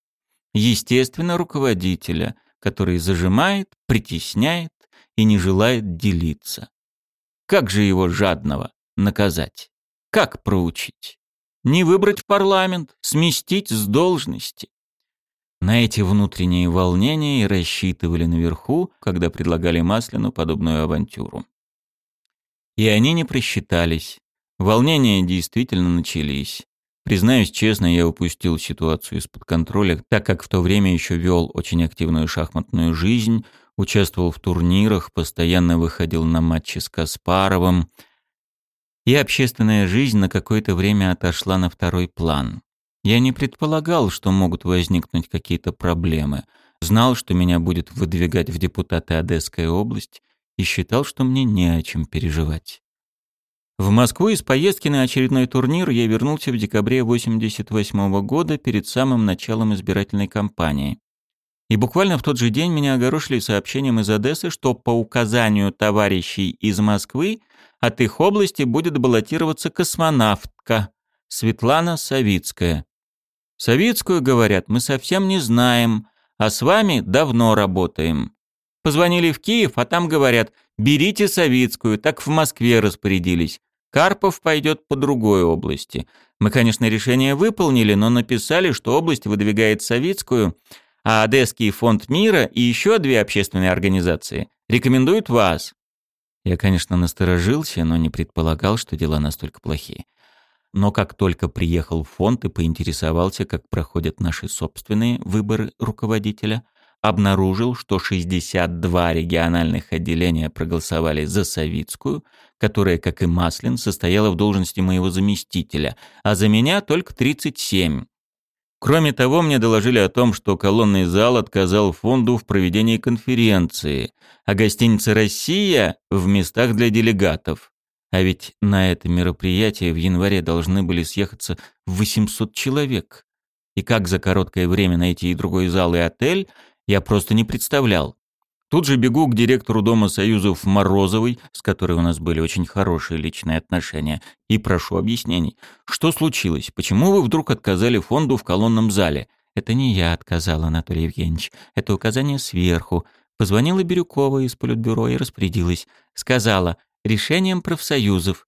S1: Естественно, руководителя, который зажимает, притесняет и не желает делиться. Как же его жадного наказать? Как проучить? Не выбрать в парламент, сместить с должности. На эти внутренние волнения и рассчитывали наверху, когда предлагали Маслину подобную авантюру. И они не просчитались. Волнения действительно начались. Признаюсь честно, я упустил ситуацию из-под контроля, так как в то время еще вел очень активную шахматную жизнь, участвовал в турнирах, постоянно выходил на матчи с Каспаровым, и общественная жизнь на какое-то время отошла на второй план. Я не предполагал, что могут возникнуть какие-то проблемы. Знал, что меня будет выдвигать в депутаты Одесская область, и считал, что мне не о чем переживать. В Москву из поездки на очередной турнир я вернулся в декабре 88 года перед самым началом избирательной кампании. И буквально в тот же день меня огорошили сообщением из Одессы, что по указанию товарищей из Москвы от их области будет баллотироваться космонавтка Светлана Савицкая. Савицкую, говорят, мы совсем не знаем, а с вами давно работаем. Позвонили в Киев, а там говорят, берите Савицкую, так в Москве распорядились. Карпов пойдет по другой области. Мы, конечно, решение выполнили, но написали, что область выдвигает Савицкую, а Одесский фонд мира и еще две общественные организации рекомендуют вас. Я, конечно, насторожился, но не предполагал, что дела настолько плохие но как только приехал в фонд и поинтересовался, как проходят наши собственные выборы руководителя, обнаружил, что 62 региональных отделения проголосовали за Савицкую, которая, как и Маслин, состояла в должности моего заместителя, а за меня только 37. Кроме того, мне доложили о том, что колонный зал отказал фонду в проведении конференции, а гостиница «Россия» в местах для делегатов. А ведь на это мероприятие в январе должны были съехаться 800 человек. И как за короткое время найти и другой зал, и отель, я просто не представлял. Тут же бегу к директору Дома Союзов Морозовой, с которой у нас были очень хорошие личные отношения, и прошу объяснений. Что случилось? Почему вы вдруг отказали фонду в колонном зале? Это не я отказал, Анатолий Евгеньевич. Это указание сверху. Позвонила Бирюкова из Политбюро и распорядилась. Сказала, решением профсоюзов.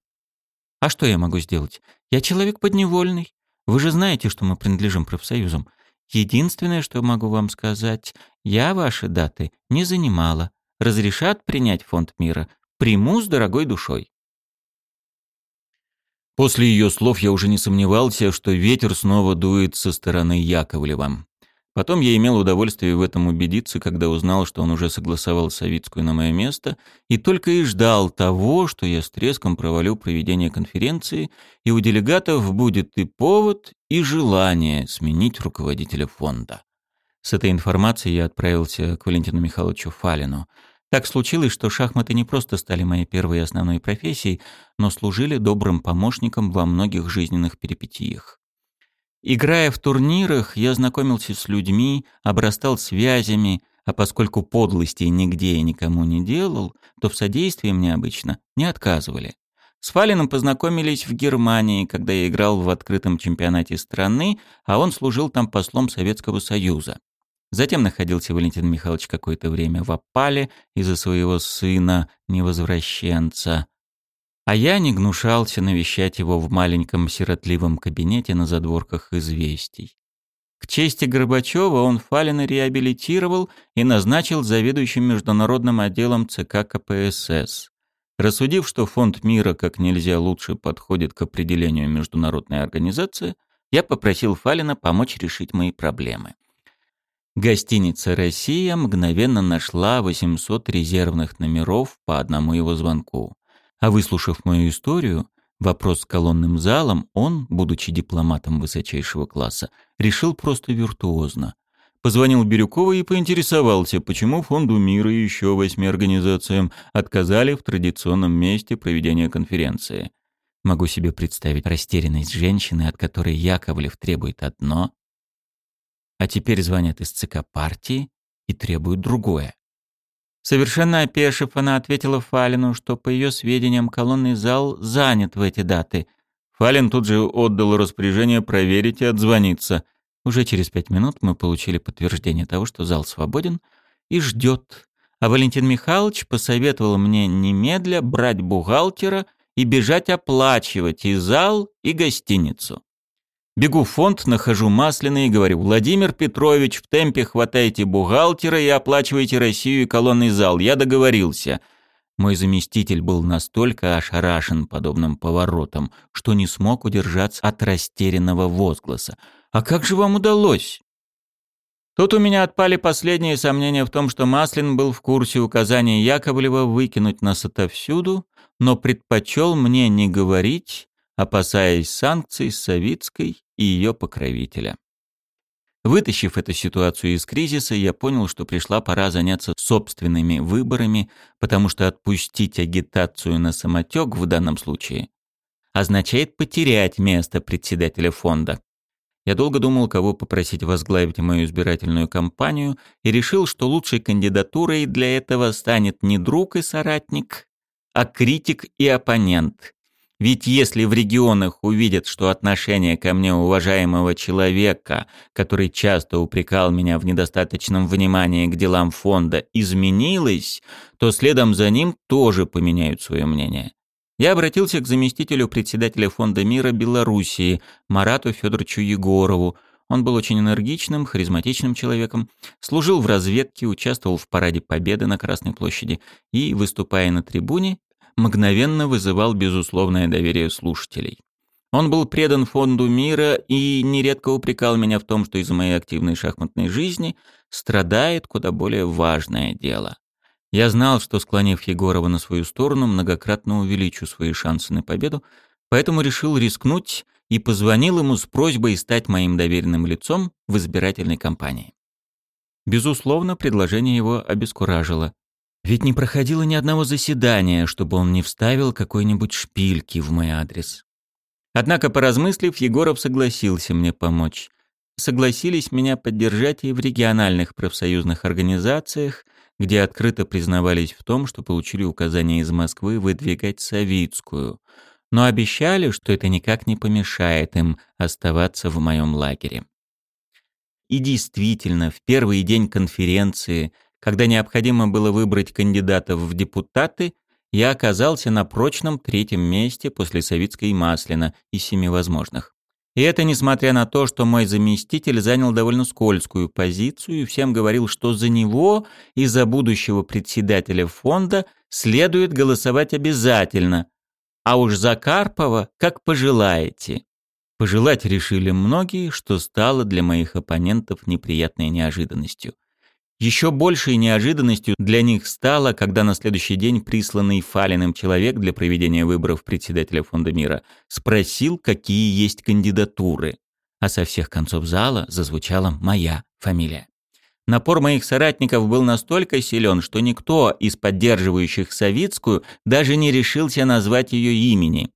S1: А что я могу сделать? Я человек подневольный. Вы же знаете, что мы принадлежим профсоюзам. Единственное, что могу вам сказать, я ваши даты не занимала. Разрешат принять фонд мира, приму с дорогой душой. После ее слов я уже не сомневался, что ветер снова дует со стороны Яковлева. Потом я имел удовольствие в этом убедиться, когда узнал, что он уже согласовал Савицкую на мое место, и только и ждал того, что я с треском провалю проведение конференции, и у делегатов будет и повод, и желание сменить руководителя фонда. С этой информацией я отправился к Валентину Михайловичу Фалину. Так случилось, что шахматы не просто стали моей первой и основной профессией, но служили добрым помощником во многих жизненных перипетиях. Играя в турнирах, я знакомился с людьми, обрастал связями, а поскольку подлостей нигде я никому не делал, то в содействии мне обычно не отказывали. С Фалином познакомились в Германии, когда я играл в открытом чемпионате страны, а он служил там послом Советского Союза. Затем находился Валентин Михайлович какое-то время в опале из-за своего сына, невозвращенца. А я не гнушался навещать его в маленьком сиротливом кабинете на задворках известий. К чести Горбачева он Фалина реабилитировал и назначил заведующим международным отделом ЦК КПСС. Рассудив, что фонд мира как нельзя лучше подходит к определению международной организации, я попросил Фалина помочь решить мои проблемы. Гостиница «Россия» мгновенно нашла 800 резервных номеров по одному его звонку. А выслушав мою историю, вопрос с колонным залом, он, будучи дипломатом высочайшего класса, решил просто виртуозно. Позвонил Бирюкову и поинтересовался, почему Фонду мира и еще восьми организациям отказали в традиционном месте проведения конференции. Могу себе представить растерянность женщины, от которой Яковлев требует одно, а теперь звонят из ЦК партии и требуют другое. Совершенно опешив, она ответила Фалину, что, по ее сведениям, колонный зал занят в эти даты. Фалин тут же отдал распоряжение проверить и отзвониться. Уже через пять минут мы получили подтверждение того, что зал свободен, и ждет. А Валентин Михайлович посоветовал мне немедля брать бухгалтера и бежать оплачивать и зал, и гостиницу. Бегу в фонд, нахожу Маслина и говорю, «Владимир Петрович, в темпе хватайте бухгалтера и оплачивайте Россию и колонный зал. Я договорился». Мой заместитель был настолько ошарашен подобным поворотом, что не смог удержаться от растерянного возгласа. «А как же вам удалось?» Тут у меня отпали последние сомнения в том, что Маслин был в курсе указания Яковлева выкинуть нас отовсюду, но предпочел мне не говорить, опасаясь санкций Савицкой и ее покровителя. Вытащив эту ситуацию из кризиса, я понял, что пришла пора заняться собственными выборами, потому что отпустить агитацию на самотек в данном случае означает потерять место председателя фонда. Я долго думал, кого попросить возглавить мою избирательную кампанию, и решил, что лучшей кандидатурой для этого станет не друг и соратник, а критик и оппонент. Ведь если в регионах увидят, что отношение ко мне уважаемого человека, который часто упрекал меня в недостаточном внимании к делам фонда, изменилось, то следом за ним тоже поменяют свое мнение. Я обратился к заместителю председателя Фонда мира Белоруссии Марату Федоровичу Егорову. Он был очень энергичным, харизматичным человеком, служил в разведке, участвовал в параде Победы на Красной площади и, выступая на трибуне, мгновенно вызывал безусловное доверие слушателей. Он был предан фонду мира и нередко упрекал меня в том, что из-за моей активной шахматной жизни страдает куда более важное дело. Я знал, что, склонив Егорова на свою сторону, многократно увеличу свои шансы на победу, поэтому решил рискнуть и позвонил ему с просьбой стать моим доверенным лицом в избирательной кампании. Безусловно, предложение его обескуражило. Ведь не проходило ни одного заседания, чтобы он не вставил какой-нибудь шпильки в мой адрес. Однако, поразмыслив, Егоров согласился мне помочь. Согласились меня поддержать и в региональных профсоюзных организациях, где открыто признавались в том, что получили указание из Москвы выдвигать Савицкую, но обещали, что это никак не помешает им оставаться в моем лагере. И действительно, в первый день конференции, когда необходимо было выбрать кандидатов в депутаты, я оказался на прочном третьем месте после Савицкой и Маслина из семи возможных. И это несмотря на то, что мой заместитель занял довольно скользкую позицию и всем говорил, что за него и за будущего председателя фонда следует голосовать обязательно, а уж за Карпова как пожелаете. Пожелать решили многие, что стало для моих оппонентов неприятной неожиданностью. Еще большей неожиданностью для них стало, когда на следующий день присланный Фалиным человек для проведения выборов председателя Фонда мира спросил, какие есть кандидатуры. А со всех концов зала зазвучала моя фамилия. Напор моих соратников был настолько силен, что никто из поддерживающих Савицкую даже не решился назвать ее имени.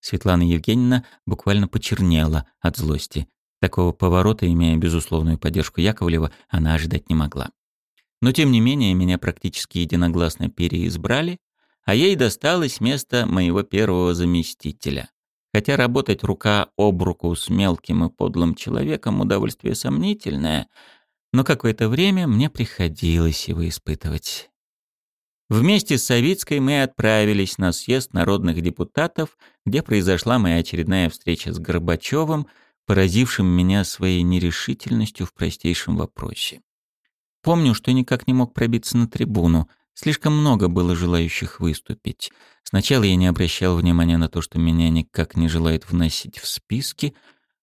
S1: Светлана Евгеньевна буквально почернела от злости. Такого поворота, имея безусловную поддержку Яковлева, она ожидать не могла. Но тем не менее меня практически единогласно переизбрали, а ей досталось место моего первого заместителя. Хотя работать рука об руку с мелким и подлым человеком удовольствие сомнительное, но какое-то время мне приходилось его испытывать. Вместе с Савицкой мы отправились на съезд народных депутатов, где произошла моя очередная встреча с Горбачевым, поразившим меня своей нерешительностью в простейшем вопросе. Помню, что никак не мог пробиться на трибуну. Слишком много было желающих выступить. Сначала я не обращал внимания на то, что меня никак не желают вносить в списки,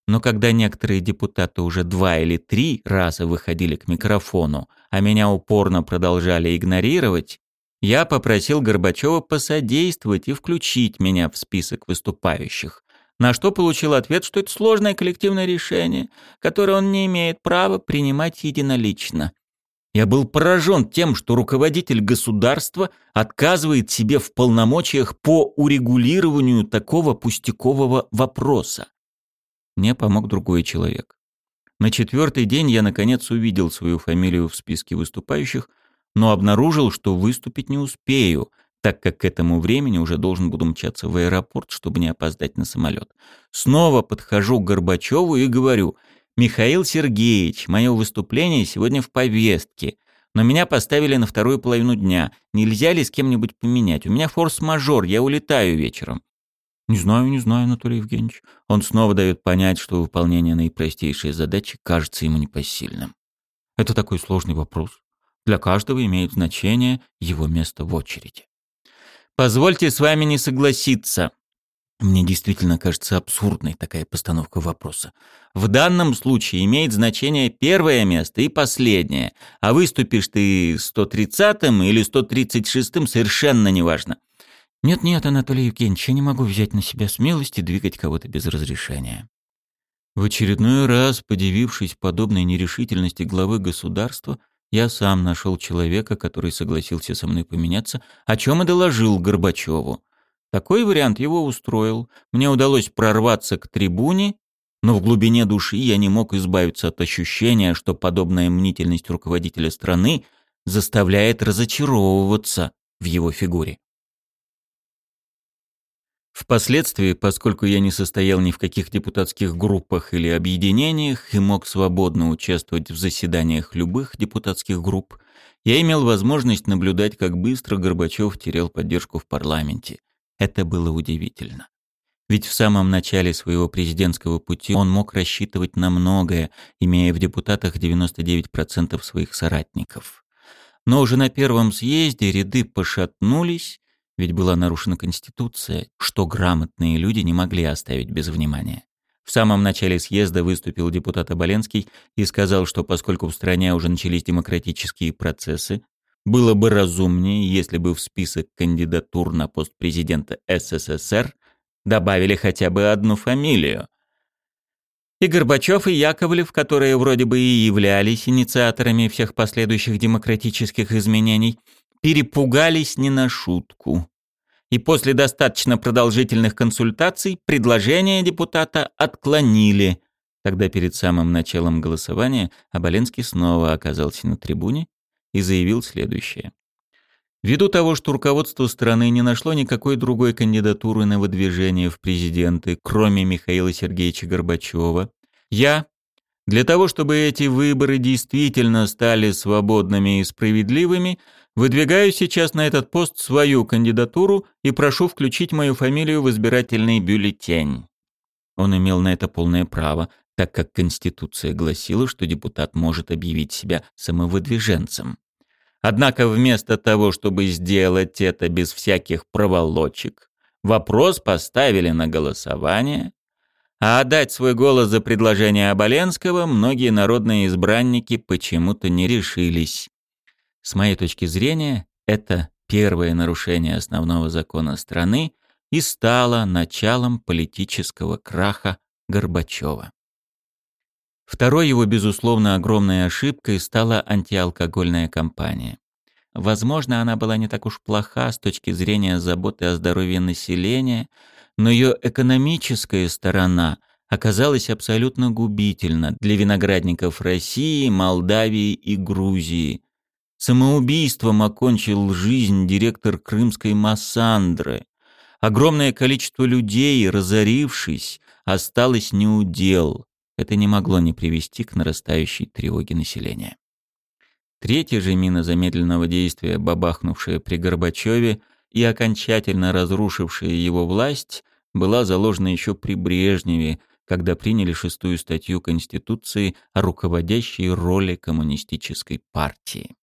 S1: но когда некоторые депутаты уже два или три раза выходили к микрофону, а меня упорно продолжали игнорировать, я попросил Горбачева посодействовать и включить меня в список выступающих. На что получил ответ, что это сложное коллективное решение, которое он не имеет права принимать единолично. Я был поражен тем, что руководитель государства отказывает себе в полномочиях по урегулированию такого пустякового вопроса. Мне помог другой человек. На четвертый день я наконец увидел свою фамилию в списке выступающих, но обнаружил, что выступить не успею, так как к этому времени уже должен буду мчаться в аэропорт, чтобы не опоздать на самолет. Снова подхожу к Горбачеву и говорю – «Михаил Сергеевич, мое выступление сегодня в повестке. Но меня поставили на вторую половину дня. Нельзя ли с кем-нибудь поменять? У меня форс-мажор, я улетаю вечером. Не знаю, не знаю, Анатолий Евгеньевич. Он снова дает понять, что выполнение наипростейшей задачи кажется ему непосильным. Это такой сложный вопрос. Для каждого имеет значение его место в очереди. Позвольте с вами не согласиться. Мне действительно кажется абсурдной такая постановка вопроса. В данном случае имеет значение первое место и последнее, а выступишь ты 130-м или 136-м совершенно неважно. Нет-нет, Анатолий Евгеньевич, я не могу взять на себя смелости двигать кого-то без разрешения. В очередной раз, подивившись подобной нерешительности главы государства, я сам нашел человека, который согласился со мной поменяться, о чем и доложил Горбачеву. Такой вариант его устроил. Мне удалось прорваться к трибуне, но в глубине души я не мог избавиться от ощущения, что подобная мнительность руководителя страны заставляет разочаровываться в его фигуре. Впоследствии, поскольку я не состоял ни в каких депутатских группах или объединениях и мог свободно участвовать в заседаниях любых депутатских групп, я имел возможность наблюдать, как быстро Горбачев терял поддержку в парламенте. Это было удивительно. Ведь в самом начале своего президентского пути он мог рассчитывать на многое, имея в депутатах 99% своих соратников. Но уже на первом съезде ряды пошатнулись, ведь была нарушена Конституция, что грамотные люди не могли оставить без внимания. В самом начале съезда выступил депутат Оболенский и сказал, что поскольку в стране уже начались демократические процессы, было бы разумнее, если бы в список кандидатур на пост президента СССР добавили хотя бы одну фамилию. И Горбачев, и Яковлев, которые вроде бы и являлись инициаторами всех последующих демократических изменений, перепугались не на шутку. И после достаточно продолжительных консультаций предложение депутата отклонили. Тогда перед самым началом голосования Аболенский снова оказался на трибуне и заявил следующее. Ввиду того, что руководство страны не нашло никакой другой кандидатуры на выдвижение в президенты, кроме Михаила Сергеевича Горбачева, я, для того, чтобы эти выборы действительно стали свободными и справедливыми, Выдвигаю сейчас на этот пост свою кандидатуру и прошу включить мою фамилию в избирательный бюллетень. Он имел на это полное право, так как Конституция гласила, что депутат может объявить себя самовыдвиженцем. Однако вместо того, чтобы сделать это без всяких проволочек, вопрос поставили на голосование, а отдать свой голос за предложение Оболенского многие народные избранники почему-то не решились. С моей точки зрения, это первое нарушение основного закона страны и стало началом политического краха Горбачева. Второй его, безусловно, огромной ошибкой стала антиалкогольная кампания. Возможно, она была не так уж плоха с точки зрения заботы о здоровье населения, но ее экономическая сторона оказалась абсолютно губительна для виноградников России, Молдавии и Грузии, Самоубийством окончил жизнь директор крымской Массандры. Огромное количество людей, разорившись, осталось неудел. Это не могло не привести к нарастающей тревоге населения. Третья же мина замедленного действия, бабахнувшая при Горбачеве и окончательно разрушившая его власть, была заложена еще при Брежневе, когда приняли шестую статью Конституции о руководящей роли коммунистической партии.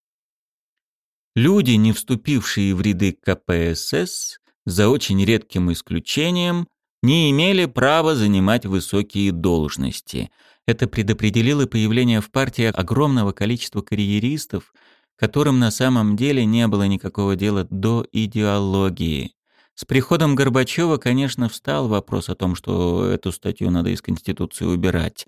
S1: Люди, не вступившие в ряды КПСС, за очень редким исключением, не имели права занимать высокие должности. Это предопределило появление в партии огромного количества карьеристов, которым на самом деле не было никакого дела до идеологии. С приходом Горбачева, конечно, встал вопрос о том, что эту статью надо из Конституции убирать.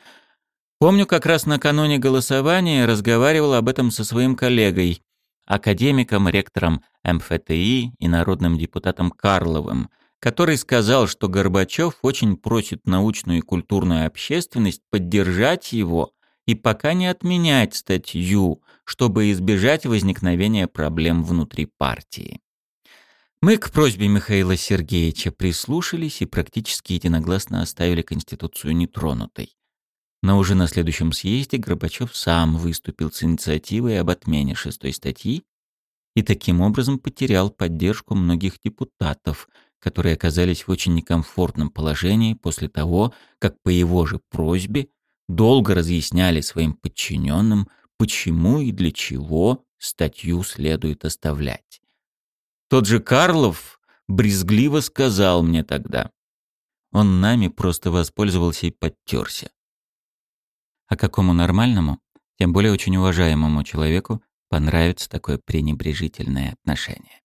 S1: Помню, как раз накануне голосования разговаривал об этом со своим коллегой, академиком, ректором МФТИ и народным депутатом Карловым, который сказал, что Горбачев очень просит научную и культурную общественность поддержать его и пока не отменять статью, чтобы избежать возникновения проблем внутри партии. Мы к просьбе Михаила Сергеевича прислушались и практически единогласно оставили Конституцию нетронутой. Но уже на следующем съезде Горбачев сам выступил с инициативой об отмене шестой статьи и таким образом потерял поддержку многих депутатов, которые оказались в очень некомфортном положении после того, как по его же просьбе долго разъясняли своим подчиненным, почему и для чего статью следует оставлять. Тот же Карлов брезгливо сказал мне тогда. Он нами просто воспользовался и подтерся. А какому нормальному, тем более очень уважаемому человеку, понравится такое пренебрежительное отношение?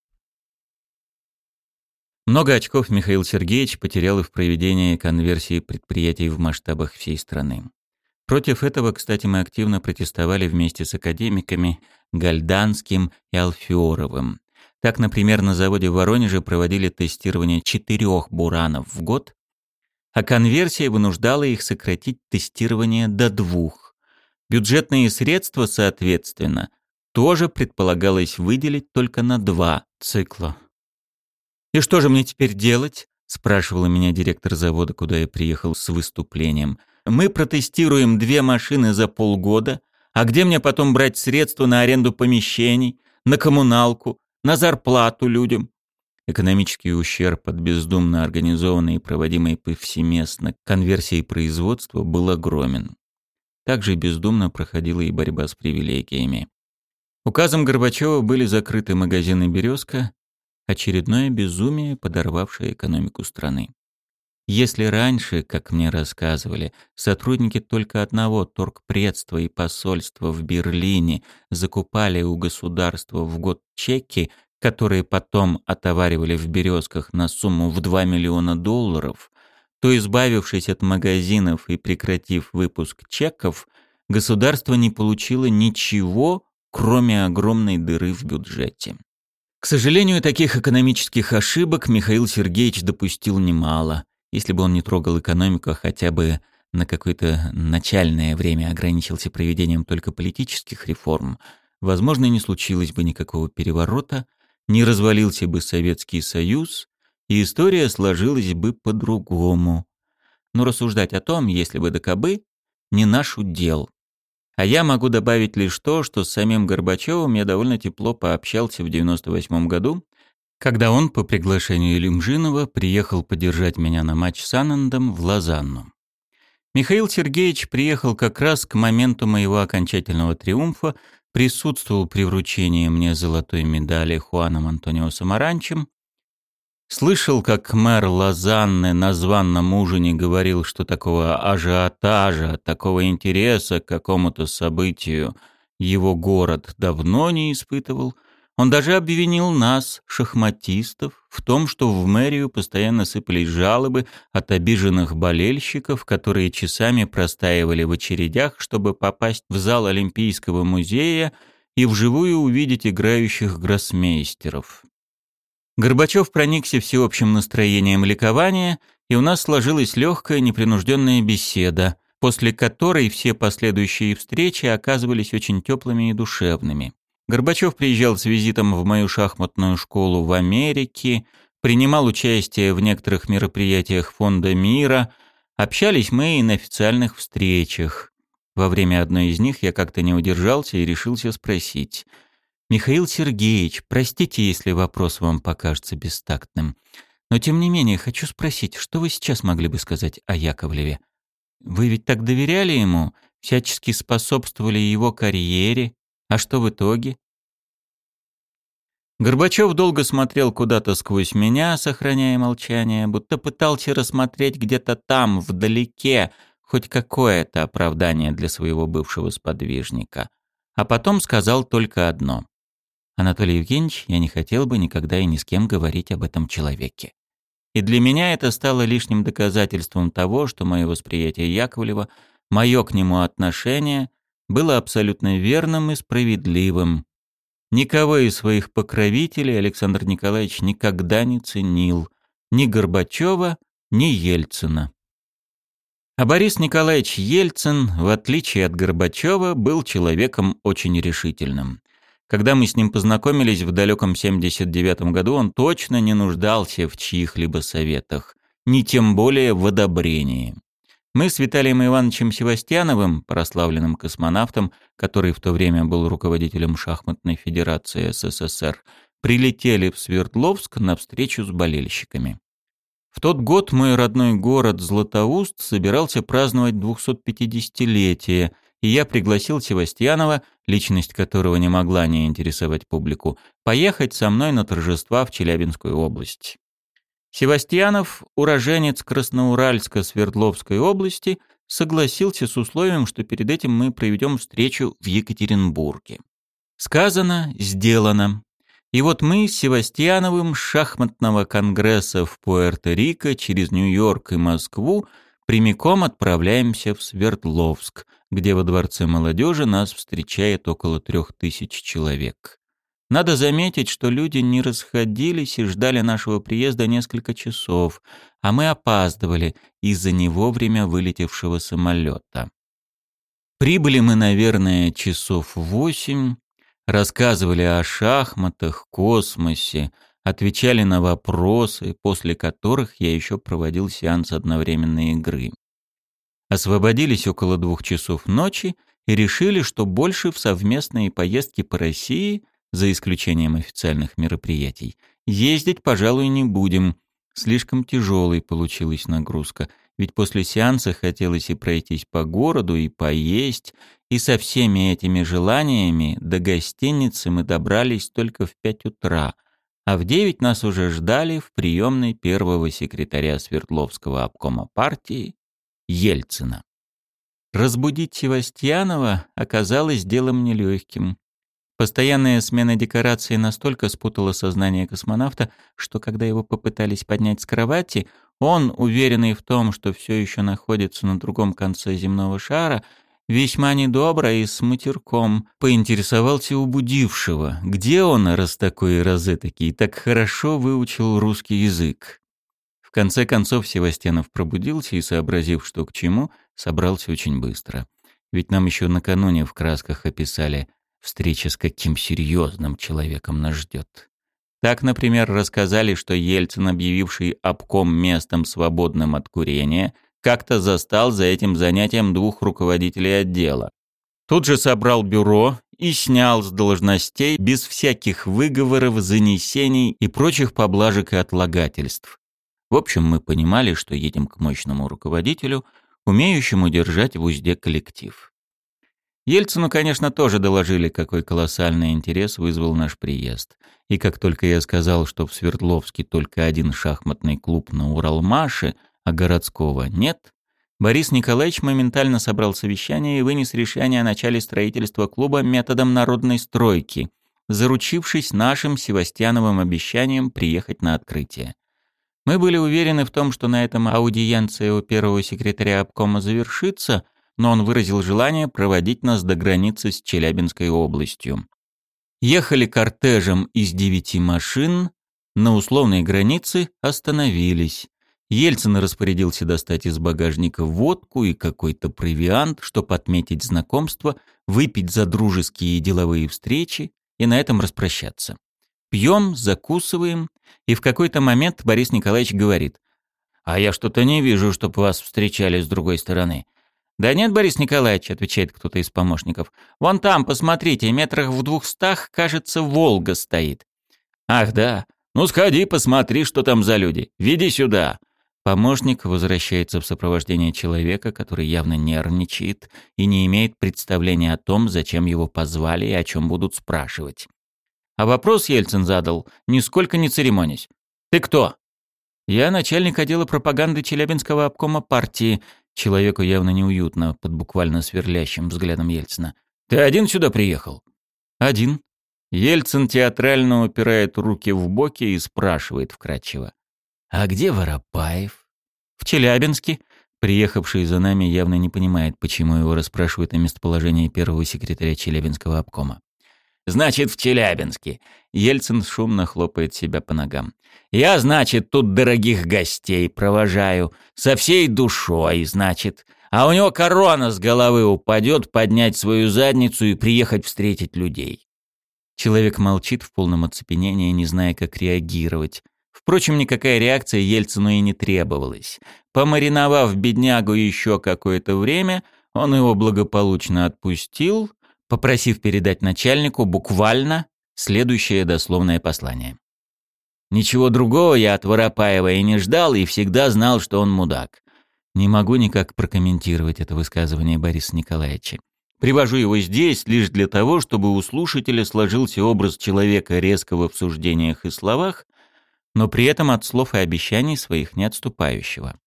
S1: Много очков Михаил Сергеевич потерял и в проведении конверсии предприятий в масштабах всей страны. Против этого, кстати, мы активно протестовали вместе с академиками Гальданским и Алфеоровым. Так, например, на заводе в Воронеже проводили тестирование четырех буранов в год, а конверсия вынуждала их сократить тестирование до двух. Бюджетные средства, соответственно, тоже предполагалось выделить только на два цикла. «И что же мне теперь делать?» – спрашивала меня директор завода, куда я приехал с выступлением – мы протестируем две машины за полгода, а где мне потом брать средства на аренду помещений, на коммуналку, на зарплату людям? Экономический ущерб от бездумно организованной и проводимой повсеместно конверсии производства был огромен. Также бездумно проходила и борьба с привилегиями. Указом Горбачева были закрыты магазины «Березка», очередное безумие, подорвавшее экономику страны. Если раньше, как мне рассказывали, сотрудники только одного торгпредства и посольства в Берлине закупали у государства в год чеки, которые потом отоваривали в «Березках» на сумму в 2 миллиона долларов, то, избавившись от магазинов и прекратив выпуск чеков, государство не получило ничего, кроме огромной дыры в бюджете. К сожалению, таких экономических ошибок Михаил Сергеевич допустил немало – если бы он не трогал экономику, а хотя бы на какое-то начальное время ограничился проведением только политических реформ, возможно, не случилось бы никакого переворота, не развалился бы Советский Союз, и история сложилась бы по-другому. Но рассуждать о том, если бы да кабы, не наш удел. А я могу добавить лишь то, что с самим Горбачевым я довольно тепло пообщался в 98 году, когда он по приглашению Илюмжинова приехал поддержать меня на матч с Анандом в Лозанну. Михаил Сергеевич приехал как раз к моменту моего окончательного триумфа, присутствовал при вручении мне золотой медали Хуаном Антонио Самаранчем, слышал, как мэр Лозанны на званном ужине говорил, что такого ажиотажа, такого интереса к какому-то событию его город давно не испытывал — он даже обвинил нас, шахматистов, в том, что в мэрию постоянно сыпались жалобы от обиженных болельщиков, которые часами простаивали в очередях, чтобы попасть в зал Олимпийского музея и вживую увидеть играющих гроссмейстеров. Горбачев проникся всеобщим настроением ликования, и у нас сложилась легкая непринужденная беседа, после которой все последующие встречи оказывались очень теплыми и душевными. Горбачев приезжал с визитом в мою шахматную школу в Америке, принимал участие в некоторых мероприятиях Фонда мира, общались мы и на официальных встречах. Во время одной из них я как-то не удержался и решился спросить. «Михаил Сергеевич, простите, если вопрос вам покажется бестактным, но тем не менее хочу спросить, что вы сейчас могли бы сказать о Яковлеве? Вы ведь так доверяли ему, всячески способствовали его карьере, а что в итоге? Горбачев долго смотрел куда-то сквозь меня, сохраняя молчание, будто пытался рассмотреть где-то там, вдалеке, хоть какое-то оправдание для своего бывшего сподвижника. А потом сказал только одно. «Анатолий Евгеньевич, я не хотел бы никогда и ни с кем говорить об этом человеке». И для меня это стало лишним доказательством того, что мое восприятие Яковлева, мое к нему отношение — было абсолютно верным и справедливым. Никого из своих покровителей Александр Николаевич никогда не ценил, ни Горбачева, ни Ельцина. А Борис Николаевич Ельцин, в отличие от Горбачева, был человеком очень решительным. Когда мы с ним познакомились в далеком 79 году, он точно не нуждался в чьих-либо советах, ни тем более в одобрении. Мы с Виталием Ивановичем Севастьяновым, прославленным космонавтом, который в то время был руководителем шахматной федерации СССР, прилетели в Свердловск на встречу с болельщиками. В тот год мой родной город Златоуст собирался праздновать 250-летие, и я пригласил Севастьянова, личность которого не могла не интересовать публику, поехать со мной на торжества в Челябинскую область. Севастьянов, уроженец Красноуральска Свердловской области, согласился с условием, что перед этим мы проведем встречу в Екатеринбурге. Сказано, сделано. И вот мы с Севастьяновым с шахматного конгресса в Пуэрто-Рико через Нью-Йорк и Москву прямиком отправляемся в Свердловск, где во Дворце молодежи нас встречает около трех тысяч человек. Надо заметить, что люди не расходились и ждали нашего приезда несколько часов, а мы опаздывали из-за него время вылетевшего самолета. Прибыли мы, наверное, часов восемь, рассказывали о шахматах, космосе, отвечали на вопросы, после которых я еще проводил сеанс одновременной игры. Освободились около двух часов ночи и решили, что больше в совместные поездки по России, за исключением официальных мероприятий, ездить, пожалуй, не будем. Слишком тяжелой получилась нагрузка, ведь после сеанса хотелось и пройтись по городу, и поесть, и со всеми этими желаниями до гостиницы мы добрались только в пять утра, а в девять нас уже ждали в приемной первого секретаря Свердловского обкома партии Ельцина. Разбудить Севастьянова оказалось делом нелегким. Постоянная смена декораций настолько спутала сознание космонавта, что когда его попытались поднять с кровати, он, уверенный в том, что все еще находится на другом конце земного шара, весьма недобро и с матерком поинтересовался у будившего, где он, раз такой и розетокий, так хорошо выучил русский язык. Конце концов Севастьянов пробудился и, сообразив, что к чему, собрался очень быстро. Ведь нам еще накануне в красках описали, встреча с каким серьезным человеком нас ждет. Так, например, рассказали, что Ельцин, объявивший обком местом свободным от курения, как-то застал за этим занятием двух руководителей отдела. Тут же собрал бюро и снял с должностей без всяких выговоров, занесений и прочих поблажек и отлагательств. В общем, мы понимали, что едем к мощному руководителю, умеющему держать в узде коллектив. Ельцину, конечно, тоже доложили, какой колоссальный интерес вызвал наш приезд. И как только я сказал, что в Свердловске только один шахматный клуб на Уралмаше — а городского нет, Борис Николаевич моментально собрал совещание и вынес решение о начале строительства клуба методом народной стройки, заручившись нашим Севастьяновым обещанием приехать на открытие. Мы были уверены в том, что на этом аудиенция у первого секретаря обкома завершится, но он выразил желание проводить нас до границы с Челябинской областью. Ехали кортежем из девяти машин, на условной границе остановились. Ельцин распорядился достать из багажника водку и какой-то провиант, чтобы отметить знакомство, выпить за дружеские и деловые встречи и на этом распрощаться. Пьем, закусываем, и в какой-то момент Борис Николаевич говорит, «А я что-то не вижу, чтобы вас встречали с другой стороны». «Да нет, Борис Николаевич», — отвечает кто-то из помощников, «вон там, посмотрите, метрах в двухстах, кажется, Волга стоит». «Ах да, ну сходи, посмотри, что там за люди, веди сюда». Помощник возвращается в сопровождении человека, который явно нервничает и не имеет представления о том, зачем его позвали и о чем будут спрашивать. А вопрос Ельцин задал, нисколько не церемонясь. «Ты кто?» «Я начальник отдела пропаганды Челябинского обкома партии», человеку явно неуютно под буквально сверлящим взглядом Ельцина. «Ты один сюда приехал?» «Один». Ельцин театрально упирает руки в боки и спрашивает вкратчиво. «А где Воропаев?» «В Челябинске». Приехавший за нами явно не понимает, почему его расспрашивают о местоположении первого секретаря Челябинского обкома. «Значит, в Челябинске». Ельцин шумно хлопает себя по ногам. «Я, значит, тут дорогих гостей провожаю. Со всей душой, значит. А у него корона с головы упадет поднять свою задницу и приехать встретить людей». Человек молчит в полном оцепенении, не зная, как реагировать. Впрочем, никакая реакция Ельцину и не требовалась. Помариновав беднягу еще какое-то время, он его благополучно отпустил, попросив передать начальнику буквально следующее дословное послание. Ничего другого я от Воропаева и не ждал, и всегда знал, что он мудак. Не могу никак прокомментировать это высказывание Бориса Николаевича. Привожу его здесь лишь для того, чтобы у слушателя сложился образ человека резкого в суждениях и словах, но при этом от слов и обещаний своих не отступающего.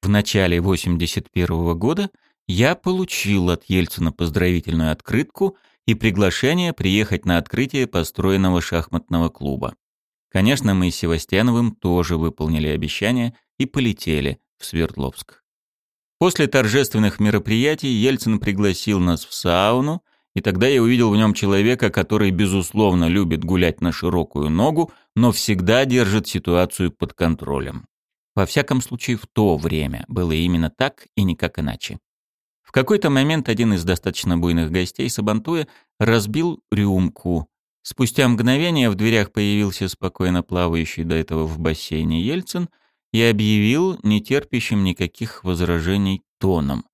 S1: В начале 81 -го года я получил от Ельцина поздравительную открытку и приглашение приехать на открытие построенного шахматного клуба. Конечно, мы с Севастьяновым тоже выполнили обещание и полетели в Свердловск. После торжественных мероприятий Ельцин пригласил нас в сауну, и тогда я увидел в нем человека, который, безусловно, любит гулять на широкую ногу, но всегда держит ситуацию под контролем. Во всяком случае, в то время было именно так и никак иначе. Какой-то момент один из достаточно буйных гостей Сабантуя разбил рюмку. Спустя мгновение в дверях появился спокойно плавающий до этого в бассейне Ельцин — и объявил нетерпящим никаких возражений тоном.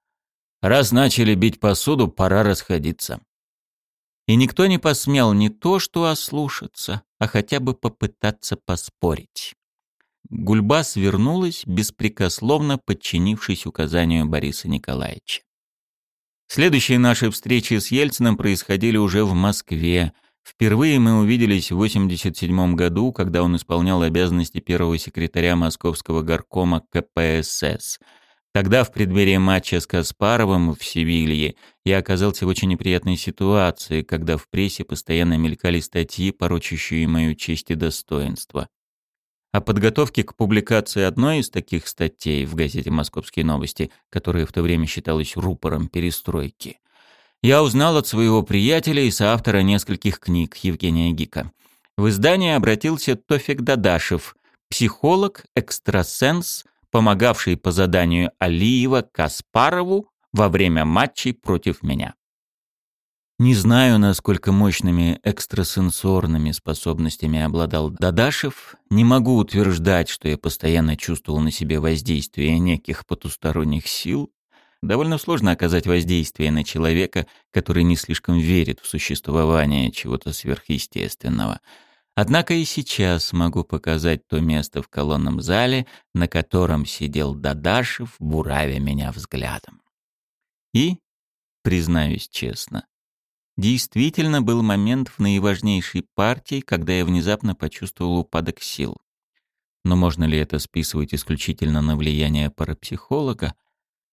S1: «Раз начали бить посуду, пора расходиться». И никто не посмел не то что ослушаться, а хотя бы попытаться поспорить. Гульба свернулась, беспрекословно подчинившись указанию Бориса Николаевича. Следующие наши встречи с Ельциным происходили уже в Москве, Впервые мы увиделись в 87 году, когда он исполнял обязанности первого секретаря Московского горкома КПСС. Тогда, в преддверии матча с Каспаровым в Севилье, я оказался в очень неприятной ситуации, когда в прессе постоянно мелькали статьи, порочащие мою честь и достоинство. О подготовке к публикации одной из таких статей в газете «Московские новости», которая в то время считалась рупором перестройки – я узнал от своего приятеля и соавтора нескольких книг Евгения Гика. В издание обратился Тофик Дадашев, психолог, экстрасенс, помогавший по заданию Алиева Каспарову во время матчей против меня. Не знаю, насколько мощными экстрасенсорными способностями обладал Дадашев, не могу утверждать, что я постоянно чувствовал на себе воздействие неких потусторонних сил, довольно сложно оказать воздействие на человека, который не слишком верит в существование чего-то сверхъестественного. Однако и сейчас могу показать то место в колонном зале, на котором сидел Дадашев, буравя меня взглядом. И, признаюсь честно, действительно был момент в наиважнейшей партии, когда я внезапно почувствовал упадок сил. Но можно ли это списывать исключительно на влияние парапсихолога,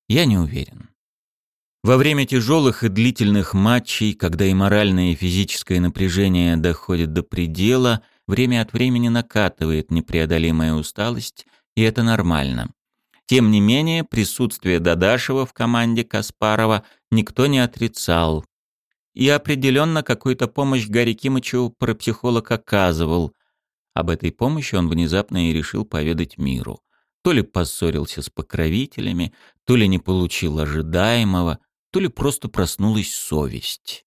S1: я не уверен. Во время тяжелых и длительных матчей, когда и моральное, и физическое напряжение доходит до предела, время от времени накатывает непреодолимая усталость, и это нормально. Тем не менее, присутствие Дадашева в команде Каспарова никто не отрицал. И определенно какую-то помощь Гарри Кимычу парапсихолог оказывал. Об этой помощи он внезапно и решил поведать миру. То ли поссорился с покровителями, то ли не получил ожидаемого, то ли просто проснулась совесть.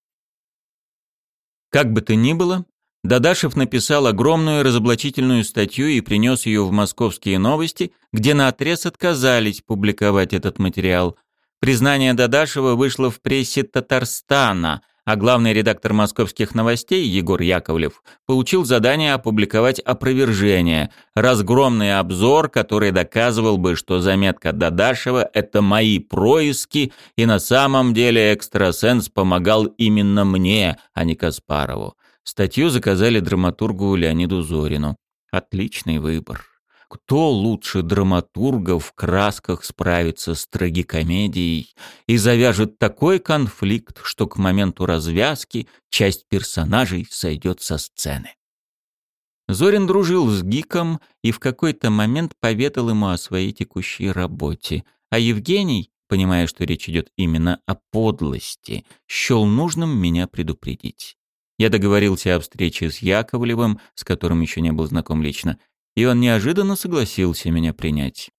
S1: Как бы то ни было, Дадашев написал огромную разоблачительную статью и принес ее в московские новости, где наотрез отказались публиковать этот материал. Признание Дадашева вышло в прессе Татарстана, а главный редактор московских новостей Егор Яковлев получил задание опубликовать опровержение, разгромный обзор, который доказывал бы, что заметка Дадашева – это мои происки, и на самом деле экстрасенс помогал именно мне, а не Каспарову. Статью заказали драматургу Леониду Зорину. Отличный выбор. Кто лучше драматурга в красках справится с трагикомедией и завяжет такой конфликт, что к моменту развязки часть персонажей сойдет со сцены? Зорин дружил с Гиком и в какой-то момент поведал ему о своей текущей работе, а Евгений, понимая, что речь идет именно о подлости, счел нужным меня предупредить. Я договорился о встрече с Яковлевым, с которым еще не был знаком лично, и он неожиданно согласился меня принять.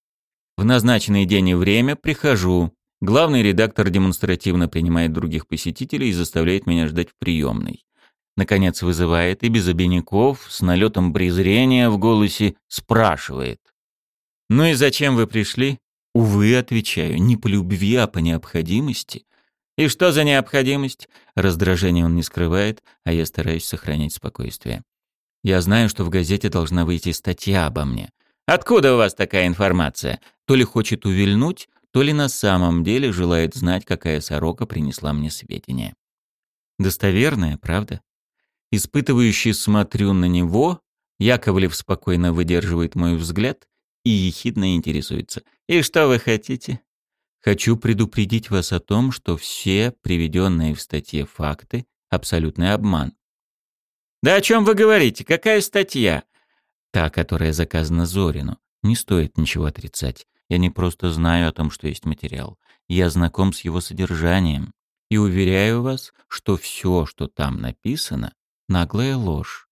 S1: В назначенный день и время прихожу. Главный редактор демонстративно принимает других посетителей и заставляет меня ждать в приемной. Наконец вызывает и без обиняков, с налетом презрения в голосе, спрашивает. «Ну и зачем вы пришли?» «Увы», — отвечаю, — «не по любви, а по необходимости». «И что за необходимость?» Раздражение он не скрывает, а я стараюсь сохранять спокойствие. «Я знаю, что в газете должна выйти статья обо мне. Откуда у вас такая информация? То ли хочет увильнуть, то ли на самом деле желает знать, какая сорока принесла мне сведения. Достоверная, правда? Испытывающий смотрю на него, Яковлев спокойно выдерживает мой взгляд и ехидно интересуется. «И что вы хотите?» «Хочу предупредить вас о том, что все приведенные в статье факты — абсолютный обман». «Да о чем вы говорите? Какая статья?» Та, которая заказана Зорину. Не стоит ничего отрицать. Я не просто знаю о том, что есть материал. Я знаком с его содержанием. И уверяю вас, что все, что там написано, наглая ложь.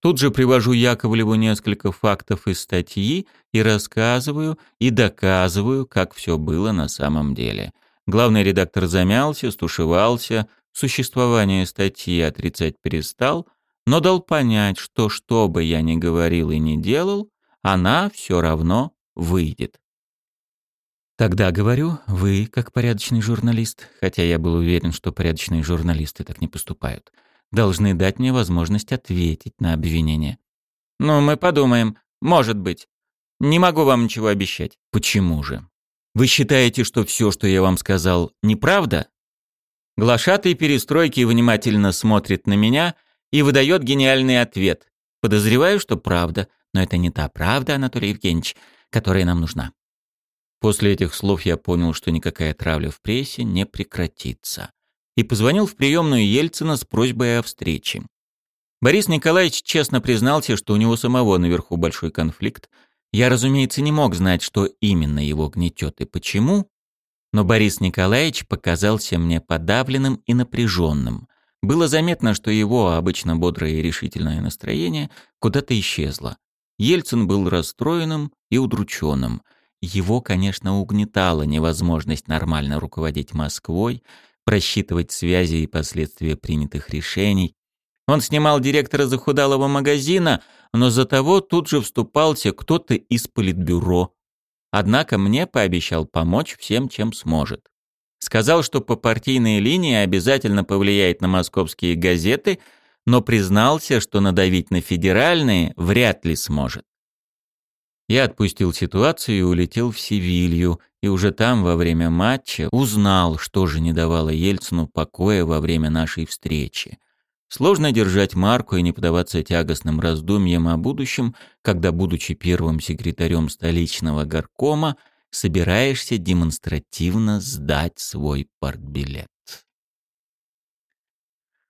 S1: Тут же привожу Яковлеву несколько фактов из статьи и рассказываю и доказываю, как все было на самом деле. Главный редактор замялся, стушевался, существование статьи отрицать перестал, но дал понять, что что бы я ни говорил и ни делал, она все равно выйдет. Тогда говорю, вы, как порядочный журналист, хотя я был уверен, что порядочные журналисты так не поступают, должны дать мне возможность ответить на обвинение. Ну, мы подумаем. Может быть. Не могу вам ничего обещать. Почему же? Вы считаете, что все, что я вам сказал, неправда? Глашатый перестройки внимательно смотрит на меня и выдает гениальный ответ. Подозреваю, что правда, но это не та правда, Анатолий Евгеньевич, которая нам нужна. После этих слов я понял, что никакая травля в прессе не прекратится. И позвонил в приемную Ельцина с просьбой о встрече. Борис Николаевич честно признался, что у него самого наверху большой конфликт. Я, разумеется, не мог знать, что именно его гнетет и почему, но Борис Николаевич показался мне подавленным и напряженным. Было заметно, что его обычно бодрое и решительное настроение куда-то исчезло. Ельцин был расстроенным и удрученным. Его, конечно, угнетала невозможность нормально руководить Москвой, просчитывать связи и последствия принятых решений. Он снимал директора захудалого магазина, но за того тут же вступался кто-то из политбюро. Однако мне пообещал помочь всем, чем сможет. Сказал, что по партийной линии обязательно повлияет на московские газеты, но признался, что надавить на федеральные вряд ли сможет. Я отпустил ситуацию и улетел в Севилью, и уже там во время матча узнал, что же не давало Ельцину покоя во время нашей встречи. Сложно держать марку и не поддаваться тягостным раздумьям о будущем, когда, будучи первым секретарем столичного горкома, собираешься демонстративно сдать свой портбилет.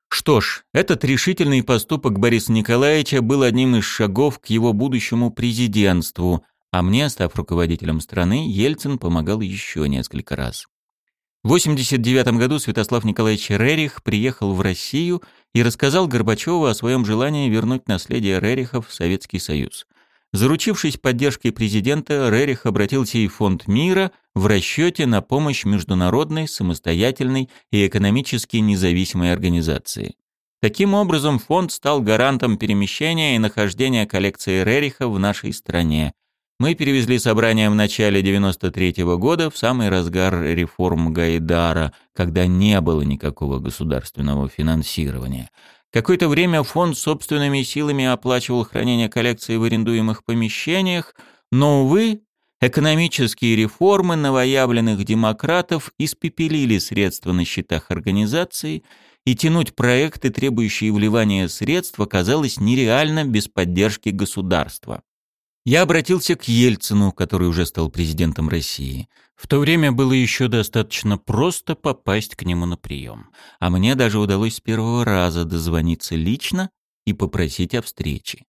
S1: Что ж, этот решительный поступок Бориса Николаевича был одним из шагов к его будущему президентству, а мне, став руководителем страны, Ельцин помогал еще несколько раз. В 1989 году Святослав Николаевич Рерих приехал в Россию и рассказал Горбачеву о своем желании вернуть наследие Рерихов в Советский Союз. Заручившись поддержкой президента, Рерих обратился и в Фонд мира в расчете на помощь международной, самостоятельной и экономически независимой организации. Таким образом, фонд стал гарантом перемещения и нахождения коллекции Рериха в нашей стране, мы перевезли собрание в начале 93 -го года, в самый разгар реформ Гайдара, когда не было никакого государственного финансирования. Какое-то время фонд собственными силами оплачивал хранение коллекции в арендуемых помещениях, но, увы, экономические реформы новоявленных демократов испепелили средства на счетах организации, и тянуть проекты, требующие вливания средств, оказалось нереально без поддержки государства. Я обратился к Ельцину, который уже стал президентом России. В то время было еще достаточно просто попасть к нему на прием. А мне даже удалось с первого раза дозвониться лично и попросить о встрече.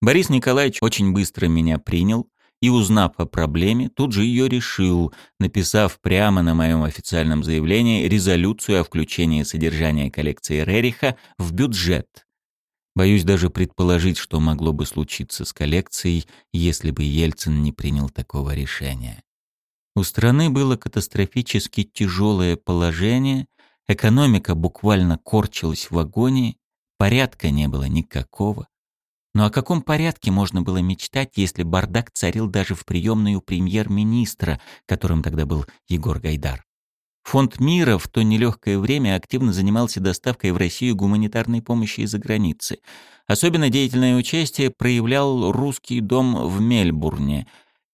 S1: Борис Николаевич очень быстро меня принял и, узнав о проблеме, тут же ее решил, написав прямо на моем официальном заявлении резолюцию о включении содержания коллекции Рериха в бюджет, Боюсь даже предположить, что могло бы случиться с коллекцией, если бы Ельцин не принял такого решения. У страны было катастрофически тяжелое положение, экономика буквально корчилась в агонии, Порядка не было никакого. Но о каком порядке можно было мечтать, если бардак царил даже в приемной у премьер-министра, которым тогда был Егор Гайдар? Фонд мира в то нелегкое время активно занимался доставкой в Россию гуманитарной помощи из-за границы. Особенно деятельное участие проявлял русский дом в Мельбурне.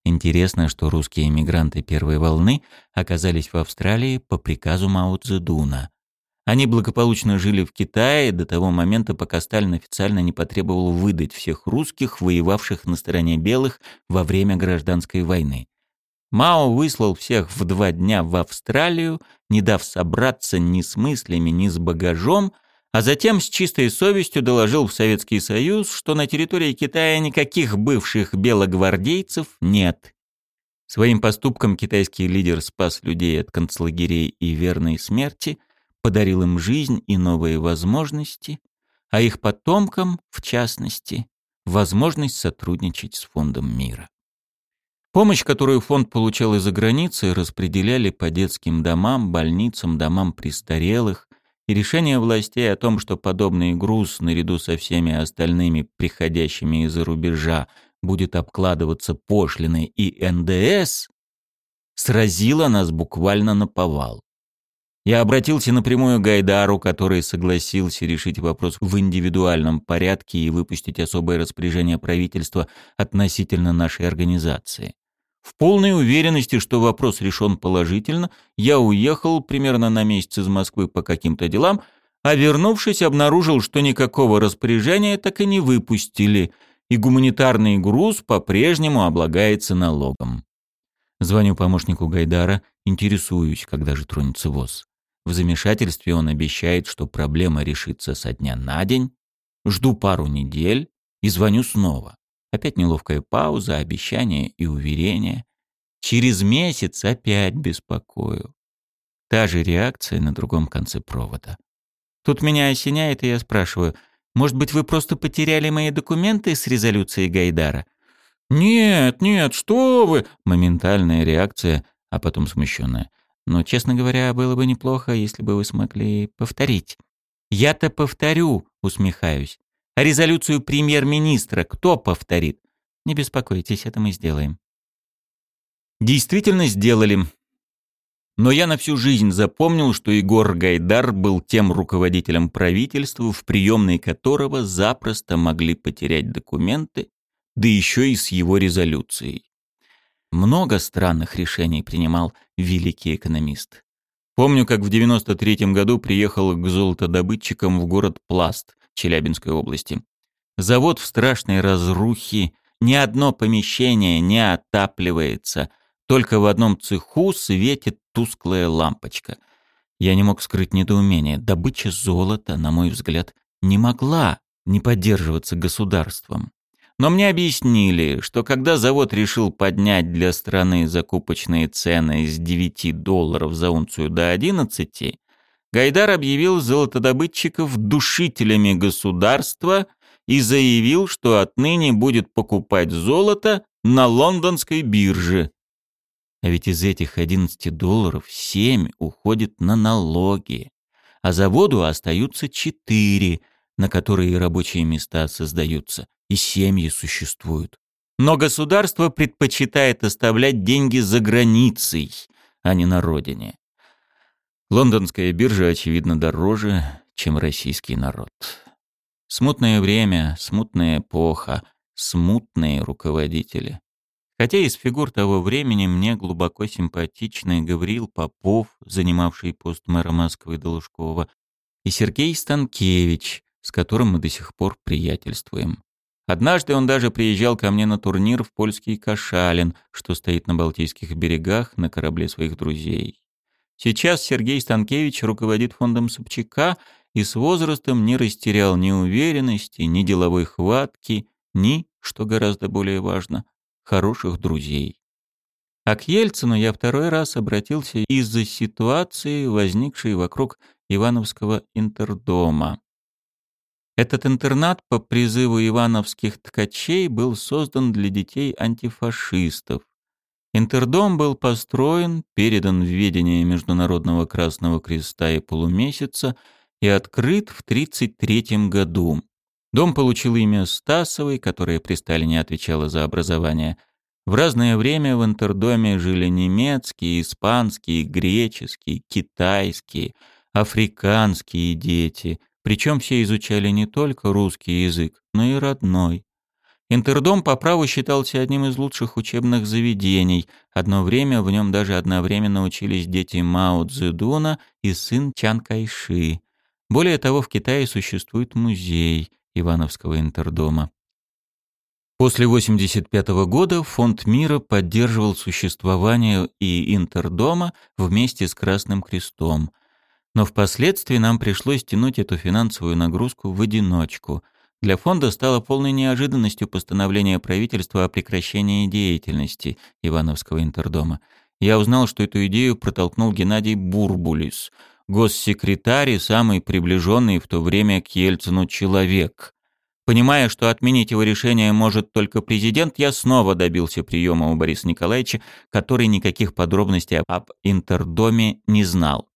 S1: Интересно, что русские эмигранты первой волны оказались в Австралии по приказу Мао Цзэдуна. Они благополучно жили в Китае до того момента, пока Сталин официально не потребовал выдать всех русских, воевавших на стороне белых во время гражданской войны. Мао выслал всех в два дня в Австралию, не дав собраться ни с мыслями, ни с багажом, а затем с чистой совестью доложил в Советский Союз, что на территории Китая никаких бывших белогвардейцев нет. Своим поступком китайский лидер спас людей от концлагерей и верной смерти, подарил им жизнь и новые возможности, а их потомкам, в частности, возможность сотрудничать с Фондом мира. Помощь, которую фонд получал из-за границы, распределяли по детским домам, больницам, домам престарелых, и решение властей о том, что подобный груз, наряду со всеми остальными приходящими из-за рубежа, будет обкладываться пошлиной и НДС, сразило нас буквально на повал. Я обратился напрямую к Гайдару, который согласился решить вопрос в индивидуальном порядке и выпустить особое распоряжение правительства относительно нашей организации. В полной уверенности, что вопрос решен положительно, я уехал примерно на месяц из Москвы по каким-то делам, а вернувшись, обнаружил, что никакого распоряжения так и не выпустили, и гуманитарный груз по-прежнему облагается налогом. Звоню помощнику Гайдара, интересуюсь, когда же тронется ВОЗ. В замешательстве он обещает, что проблема решится со дня на день. Жду пару недель и звоню снова. Опять неловкая пауза, обещания и уверения. Через месяц опять беспокою. Та же реакция на другом конце провода. Тут меня осеняет, и я спрашиваю, может быть, вы просто потеряли мои документы с резолюцией Гайдара? «Нет, нет, что вы!» Моментальная реакция, а потом смущенная. Но, честно говоря, было бы неплохо, если бы вы смогли повторить. «Я-то повторю», — усмехаюсь. А резолюцию премьер-министра кто повторит? Не беспокойтесь, это мы сделаем. Действительно сделали. Но я на всю жизнь запомнил, что Егор Гайдар был тем руководителем правительства, в приемной которого запросто могли потерять документы, да еще и с его резолюцией. Много странных решений принимал великий экономист. Помню, как в 93 году приехал к золотодобытчикам в город Пласт, Челябинской области. Завод в страшной разрухе, ни одно помещение не отапливается, только в одном цеху светит тусклая лампочка. Я не мог скрыть недоумение. Добыча золота, на мой взгляд, не могла не поддерживаться государством. Но мне объяснили, что когда завод решил поднять для страны закупочные цены с 9 долларов за унцию до 11, Гайдар объявил золотодобытчиков душителями государства и заявил, что отныне будет покупать золото на лондонской бирже. А ведь из этих 11 долларов 7 уходит на налоги, а заводу остаются 4, на которые рабочие места создаются, и семьи существуют. Но государство предпочитает оставлять деньги за границей, а не на родине. Лондонская биржа, очевидно, дороже, чем российский народ. Смутное время, смутная эпоха, смутные руководители. Хотя из фигур того времени мне глубоко симпатичный Гавриил Попов, занимавший пост мэра Москвы Должкова, и Сергей Станкевич, с которым мы до сих пор приятельствуем. Однажды он даже приезжал ко мне на турнир в польский Кашалин, что стоит на Балтийских берегах на корабле своих друзей. Сейчас Сергей Станкевич руководит фондом Собчака и с возрастом не растерял ни уверенности, ни деловой хватки, ни, что гораздо более важно, хороших друзей. А к Ельцину я второй раз обратился из-за ситуации, возникшей вокруг Ивановского интердома. Этот интернат по призыву ивановских ткачей был создан для детей антифашистов. Интердом был построен, передан в ведение Международного Красного Креста и Полумесяца и открыт в 1933 году. Дом получил имя Стасовой, которая при Сталине отвечала за образование. В разное время в Интердоме жили немецкие, испанские, греческие, китайские, африканские дети, причем все изучали не только русский язык, но и родной. Интердом по праву считался одним из лучших учебных заведений. Одно время в нем даже одновременно учились дети Мао Цзэдуна и сын Чан Кайши. Более того, в Китае существует музей Ивановского интердома. После 1985 года Фонд мира поддерживал существование и интердома вместе с Красным Крестом. Но впоследствии нам пришлось тянуть эту финансовую нагрузку в одиночку – для фонда стало полной неожиданностью постановление правительства о прекращении деятельности Ивановского интердома. Я узнал, что эту идею протолкнул Геннадий Бурбулис, госсекретарь и самый приближенный в то время к Ельцину человек. Понимая, что отменить его решение может только президент, я снова добился приема у Бориса Николаевича, который никаких подробностей об интердоме не знал.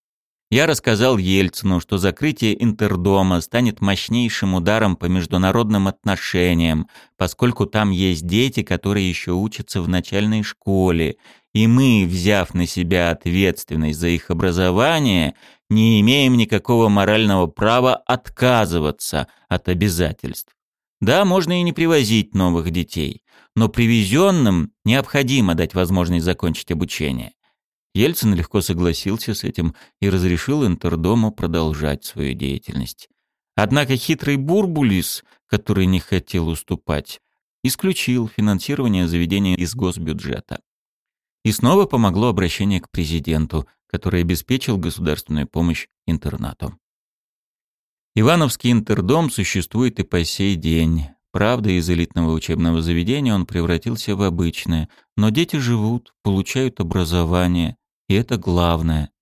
S1: Я рассказал Ельцину, что закрытие Интердома станет мощнейшим ударом по международным отношениям, поскольку там есть дети, которые еще учатся в начальной школе, и мы, взяв на себя ответственность за их образование, не имеем никакого морального права отказываться от обязательств. Да, можно и не привозить новых детей, но привезенным необходимо дать возможность закончить обучение. Ельцин легко согласился с этим и разрешил Интердому продолжать свою деятельность. Однако хитрый Бурбулис, который не хотел уступать, исключил финансирование заведения из госбюджета. И снова помогло обращение к президенту, который обеспечил государственную помощь интернату. Ивановский интердом существует и по сей день. Правда, из элитного учебного заведения он превратился в обычное, но дети живут, получают образование, и это главное.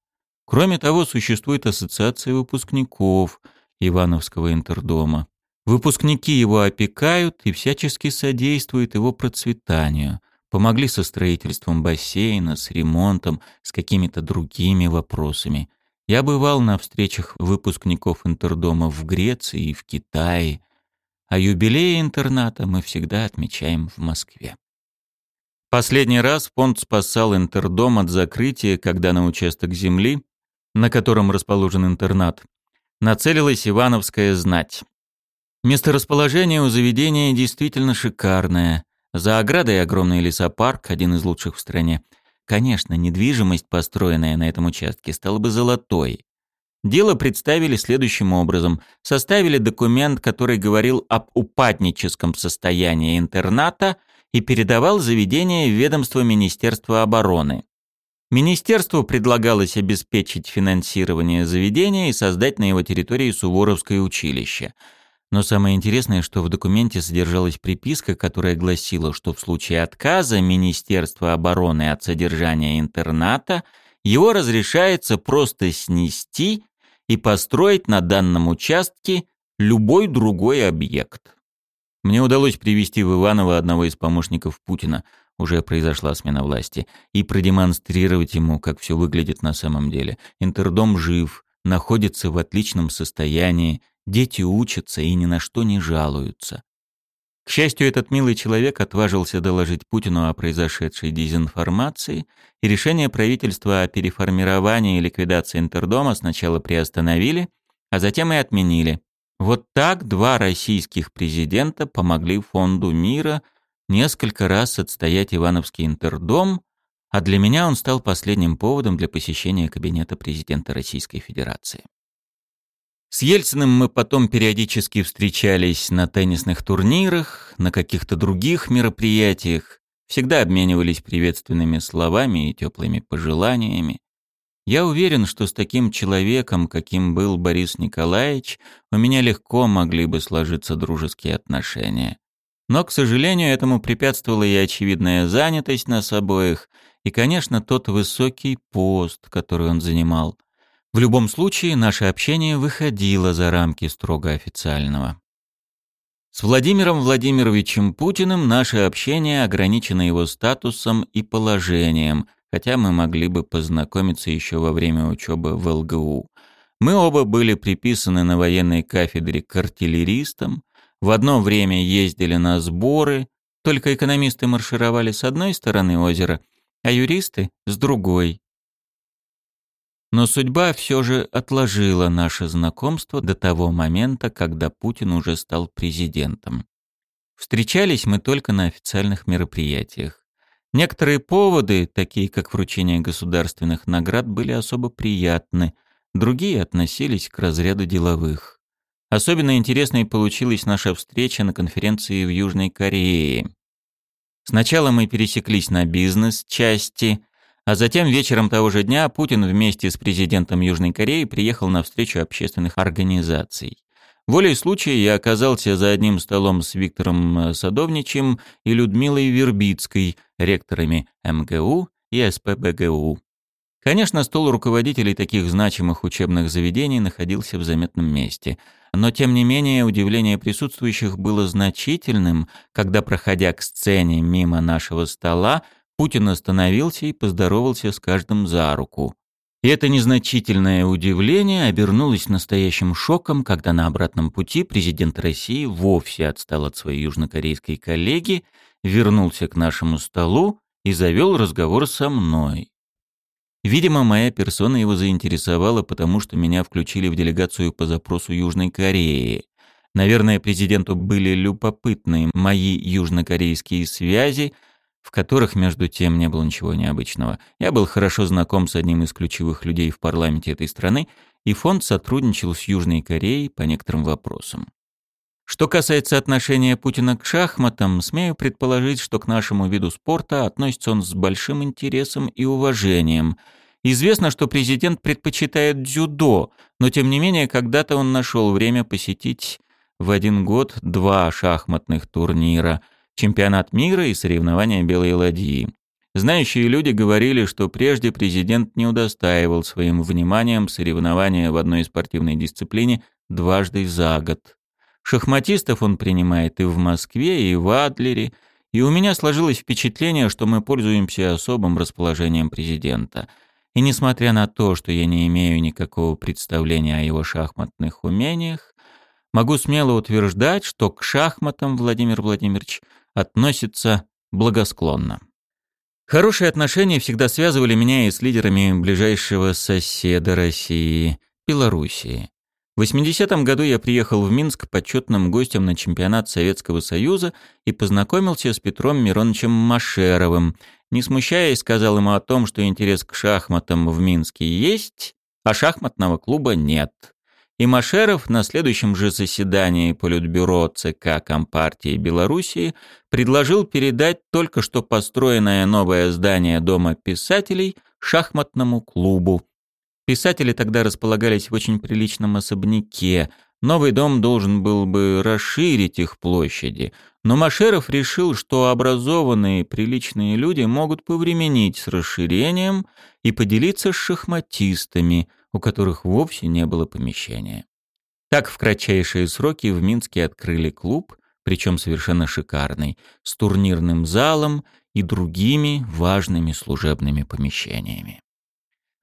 S1: Кроме того, существует ассоциация выпускников Ивановского интердома. Выпускники его опекают и всячески содействуют его процветанию. Помогли со строительством бассейна, с ремонтом, с какими-то другими вопросами. Я бывал на встречах выпускников интердома в Греции и в Китае, а юбилеи интерната мы всегда отмечаем в Москве. Последний раз фонд спасал интердом от закрытия, когда на участок земли, на котором расположен интернат, нацелилась Ивановская знать. Месторасположение у заведения действительно шикарное. За оградой огромный лесопарк, один из лучших в стране. Конечно, недвижимость, построенная на этом участке, стала бы золотой. Дело представили следующим образом. Составили документ, который говорил об упадническом состоянии интерната – и передавал заведение в ведомство Министерства обороны. Министерству предлагалось обеспечить финансирование заведения и создать на его территории Суворовское училище. Но самое интересное, что в документе содержалась приписка, которая гласила, что в случае отказа Министерства обороны от содержания интерната его разрешается просто снести и построить на данном участке любой другой объект. Мне удалось привести в Иваново одного из помощников Путина, уже произошла смена власти, и продемонстрировать ему, как все выглядит на самом деле. Интердом жив, находится в отличном состоянии, дети учатся и ни на что не жалуются. К счастью, этот милый человек отважился доложить Путину о произошедшей дезинформации, и решение правительства о переформировании и ликвидации Интердома сначала приостановили, а затем и отменили. Вот так два российских президента помогли Фонду мира несколько раз отстоять Ивановский интердом, а для меня он стал последним поводом для посещения кабинета президента Российской Федерации. С Ельциным мы потом периодически встречались на теннисных турнирах, на каких-то других мероприятиях, всегда обменивались приветственными словами и теплыми пожеланиями. Я уверен, что с таким человеком, каким был Борис Николаевич, у меня легко могли бы сложиться дружеские отношения. Но, к сожалению, этому препятствовала и очевидная занятость нас обоих, и, конечно, тот высокий пост, который он занимал. В любом случае, наше общение выходило за рамки строго официального. С Владимиром Владимировичем Путиным наше общение ограничено его статусом и положением – хотя мы могли бы познакомиться еще во время учебы в ЛГУ. Мы оба были приписаны на военной кафедре к артиллеристам, в одно время ездили на сборы, только экономисты маршировали с одной стороны озера, а юристы — с другой. Но судьба все же отложила наше знакомство до того момента, когда Путин уже стал президентом. Встречались мы только на официальных мероприятиях. Некоторые поводы, такие как вручение государственных наград, были особо приятны, другие относились к разряду деловых. Особенно интересной получилась наша встреча на конференции в Южной Корее. Сначала мы пересеклись на бизнес-части, а затем вечером того же дня Путин вместе с президентом Южной Кореи приехал на встречу общественных организаций. Волей случая я оказался за одним столом с Виктором э, Садовничем и Людмилой Вербицкой, ректорами МГУ и СПБГУ. Конечно, стол руководителей таких значимых учебных заведений находился в заметном месте, но тем не менее удивление присутствующих было значительным, когда, проходя к сцене мимо нашего стола, Путин остановился и поздоровался с каждым за руку. И это незначительное удивление обернулось настоящим шоком, когда на обратном пути президент России вовсе отстал от своей южнокорейской коллеги, вернулся к нашему столу и завел разговор со мной. Видимо, моя персона его заинтересовала, потому что меня включили в делегацию по запросу Южной Кореи. Наверное, президенту были любопытны мои южнокорейские связи — в которых, между тем, не было ничего необычного. Я был хорошо знаком с одним из ключевых людей в парламенте этой страны, и фонд сотрудничал с Южной Кореей по некоторым вопросам. Что касается отношения Путина к шахматам, смею предположить, что к нашему виду спорта относится он с большим интересом и уважением. Известно, что президент предпочитает дзюдо, но тем не менее когда-то он нашел время посетить в один год два шахматных турнира – чемпионат мира и соревнования белой ладьи. Знающие люди говорили, что прежде президент не удостаивал своим вниманием соревнования в одной спортивной дисциплине дважды за год. Шахматистов он принимает и в Москве, и в Адлере, и у меня сложилось впечатление, что мы пользуемся особым расположением президента. И несмотря на то, что я не имею никакого представления о его шахматных умениях, могу смело утверждать, что к шахматам Владимир Владимирович – относится благосклонно. Хорошие отношения всегда связывали меня и с лидерами ближайшего соседа России – Белоруссии. В 80-м году я приехал в Минск почетным гостем на чемпионат Советского Союза и познакомился с Петром Мироновичем Машеровым. Не смущаясь, сказал ему о том, что интерес к шахматам в Минске есть, а шахматного клуба нет и Машеров на следующем же заседании Политбюро ЦК Компартии Белоруссии предложил передать только что построенное новое здание Дома писателей шахматному клубу. Писатели тогда располагались в очень приличном особняке. Новый дом должен был бы расширить их площади, но Машеров решил, что образованные приличные люди могут повременить с расширением и поделиться с шахматистами – у которых вовсе не было помещения. Так в кратчайшие сроки в Минске открыли клуб, причем совершенно шикарный, с турнирным залом и другими важными служебными помещениями.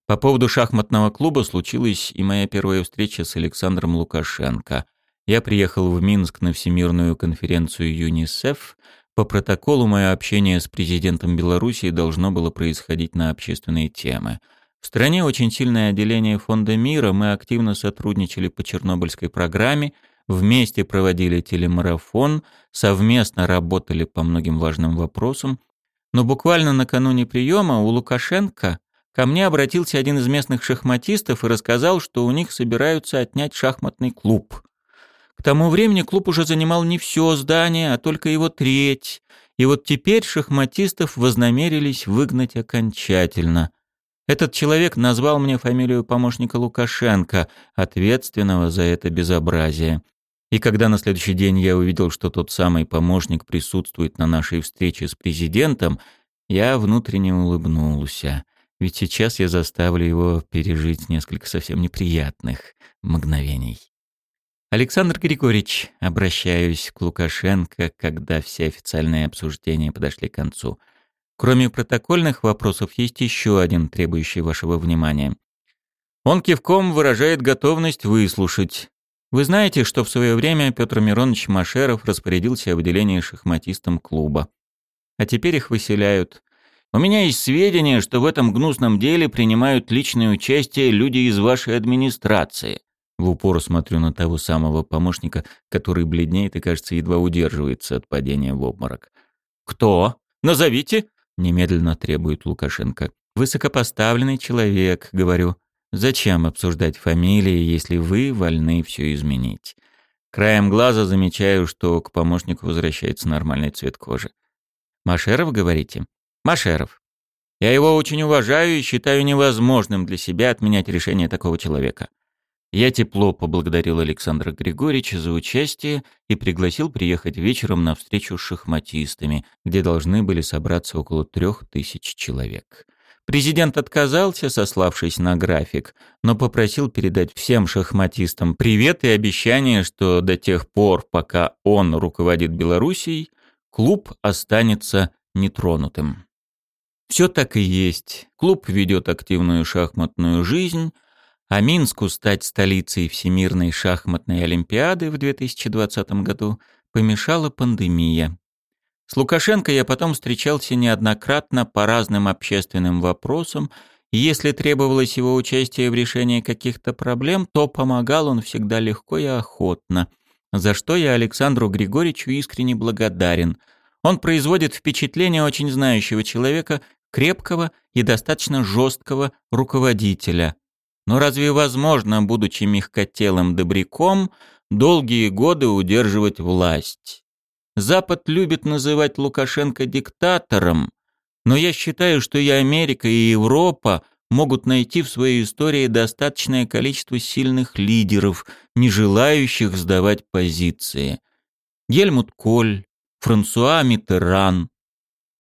S1: По поводу шахматного клуба случилась и моя первая встреча с Александром Лукашенко. Я приехал в Минск на Всемирную конференцию ЮНИСЕФ. По протоколу мое общение с президентом Белоруссии должно было происходить на общественные темы – в стране очень сильное отделение Фонда мира, мы активно сотрудничали по Чернобыльской программе, вместе проводили телемарафон, совместно работали по многим важным вопросам. Но буквально накануне приема у Лукашенко ко мне обратился один из местных шахматистов и рассказал, что у них собираются отнять шахматный клуб. К тому времени клуб уже занимал не все здание, а только его треть. И вот теперь шахматистов вознамерились выгнать окончательно. Этот человек назвал мне фамилию помощника Лукашенко, ответственного за это безобразие. И когда на следующий день я увидел, что тот самый помощник присутствует на нашей встрече с президентом, я внутренне улыбнулся. Ведь сейчас я заставлю его пережить несколько совсем неприятных мгновений. Александр Григорьевич, обращаюсь к Лукашенко, когда все официальные обсуждения подошли к концу – Кроме протокольных вопросов, есть еще один, требующий вашего внимания. Он кивком выражает готовность выслушать. Вы знаете, что в свое время Петр Миронович Машеров распорядился о выделении шахматистам клуба. А теперь их выселяют. У меня есть сведения, что в этом гнусном деле принимают личное участие люди из вашей администрации. В упор смотрю на того самого помощника, который бледнеет и, кажется, едва удерживается от падения в обморок. «Кто? Назовите!» — немедленно требует Лукашенко. «Высокопоставленный человек», — говорю. «Зачем обсуждать фамилии, если вы вольны все изменить?» Краем глаза замечаю, что к помощнику возвращается нормальный цвет кожи. «Машеров, говорите?» «Машеров. Я его очень уважаю и считаю невозможным для себя отменять решение такого человека. Я тепло поблагодарил Александра Григорьевича за участие и пригласил приехать вечером на встречу с шахматистами, где должны были собраться около трех тысяч человек. Президент отказался, сославшись на график, но попросил передать всем шахматистам привет и обещание, что до тех пор, пока он руководит Белоруссией, клуб останется нетронутым. Все так и есть. Клуб ведет активную шахматную жизнь, а Минску стать столицей Всемирной шахматной олимпиады в 2020 году помешала пандемия. С Лукашенко я потом встречался неоднократно по разным общественным вопросам, и если требовалось его участие в решении каких-то проблем, то помогал он всегда легко и охотно, за что я Александру Григорьевичу искренне благодарен. Он производит впечатление очень знающего человека, крепкого и достаточно жесткого руководителя – но разве возможно, будучи мягкотелым добряком, долгие годы удерживать власть? Запад любит называть Лукашенко диктатором, но я считаю, что и Америка, и Европа могут найти в своей истории достаточное количество сильных лидеров, не желающих сдавать позиции. Гельмут Коль, Франсуа Миттеран,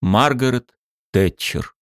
S1: Маргарет Тэтчер.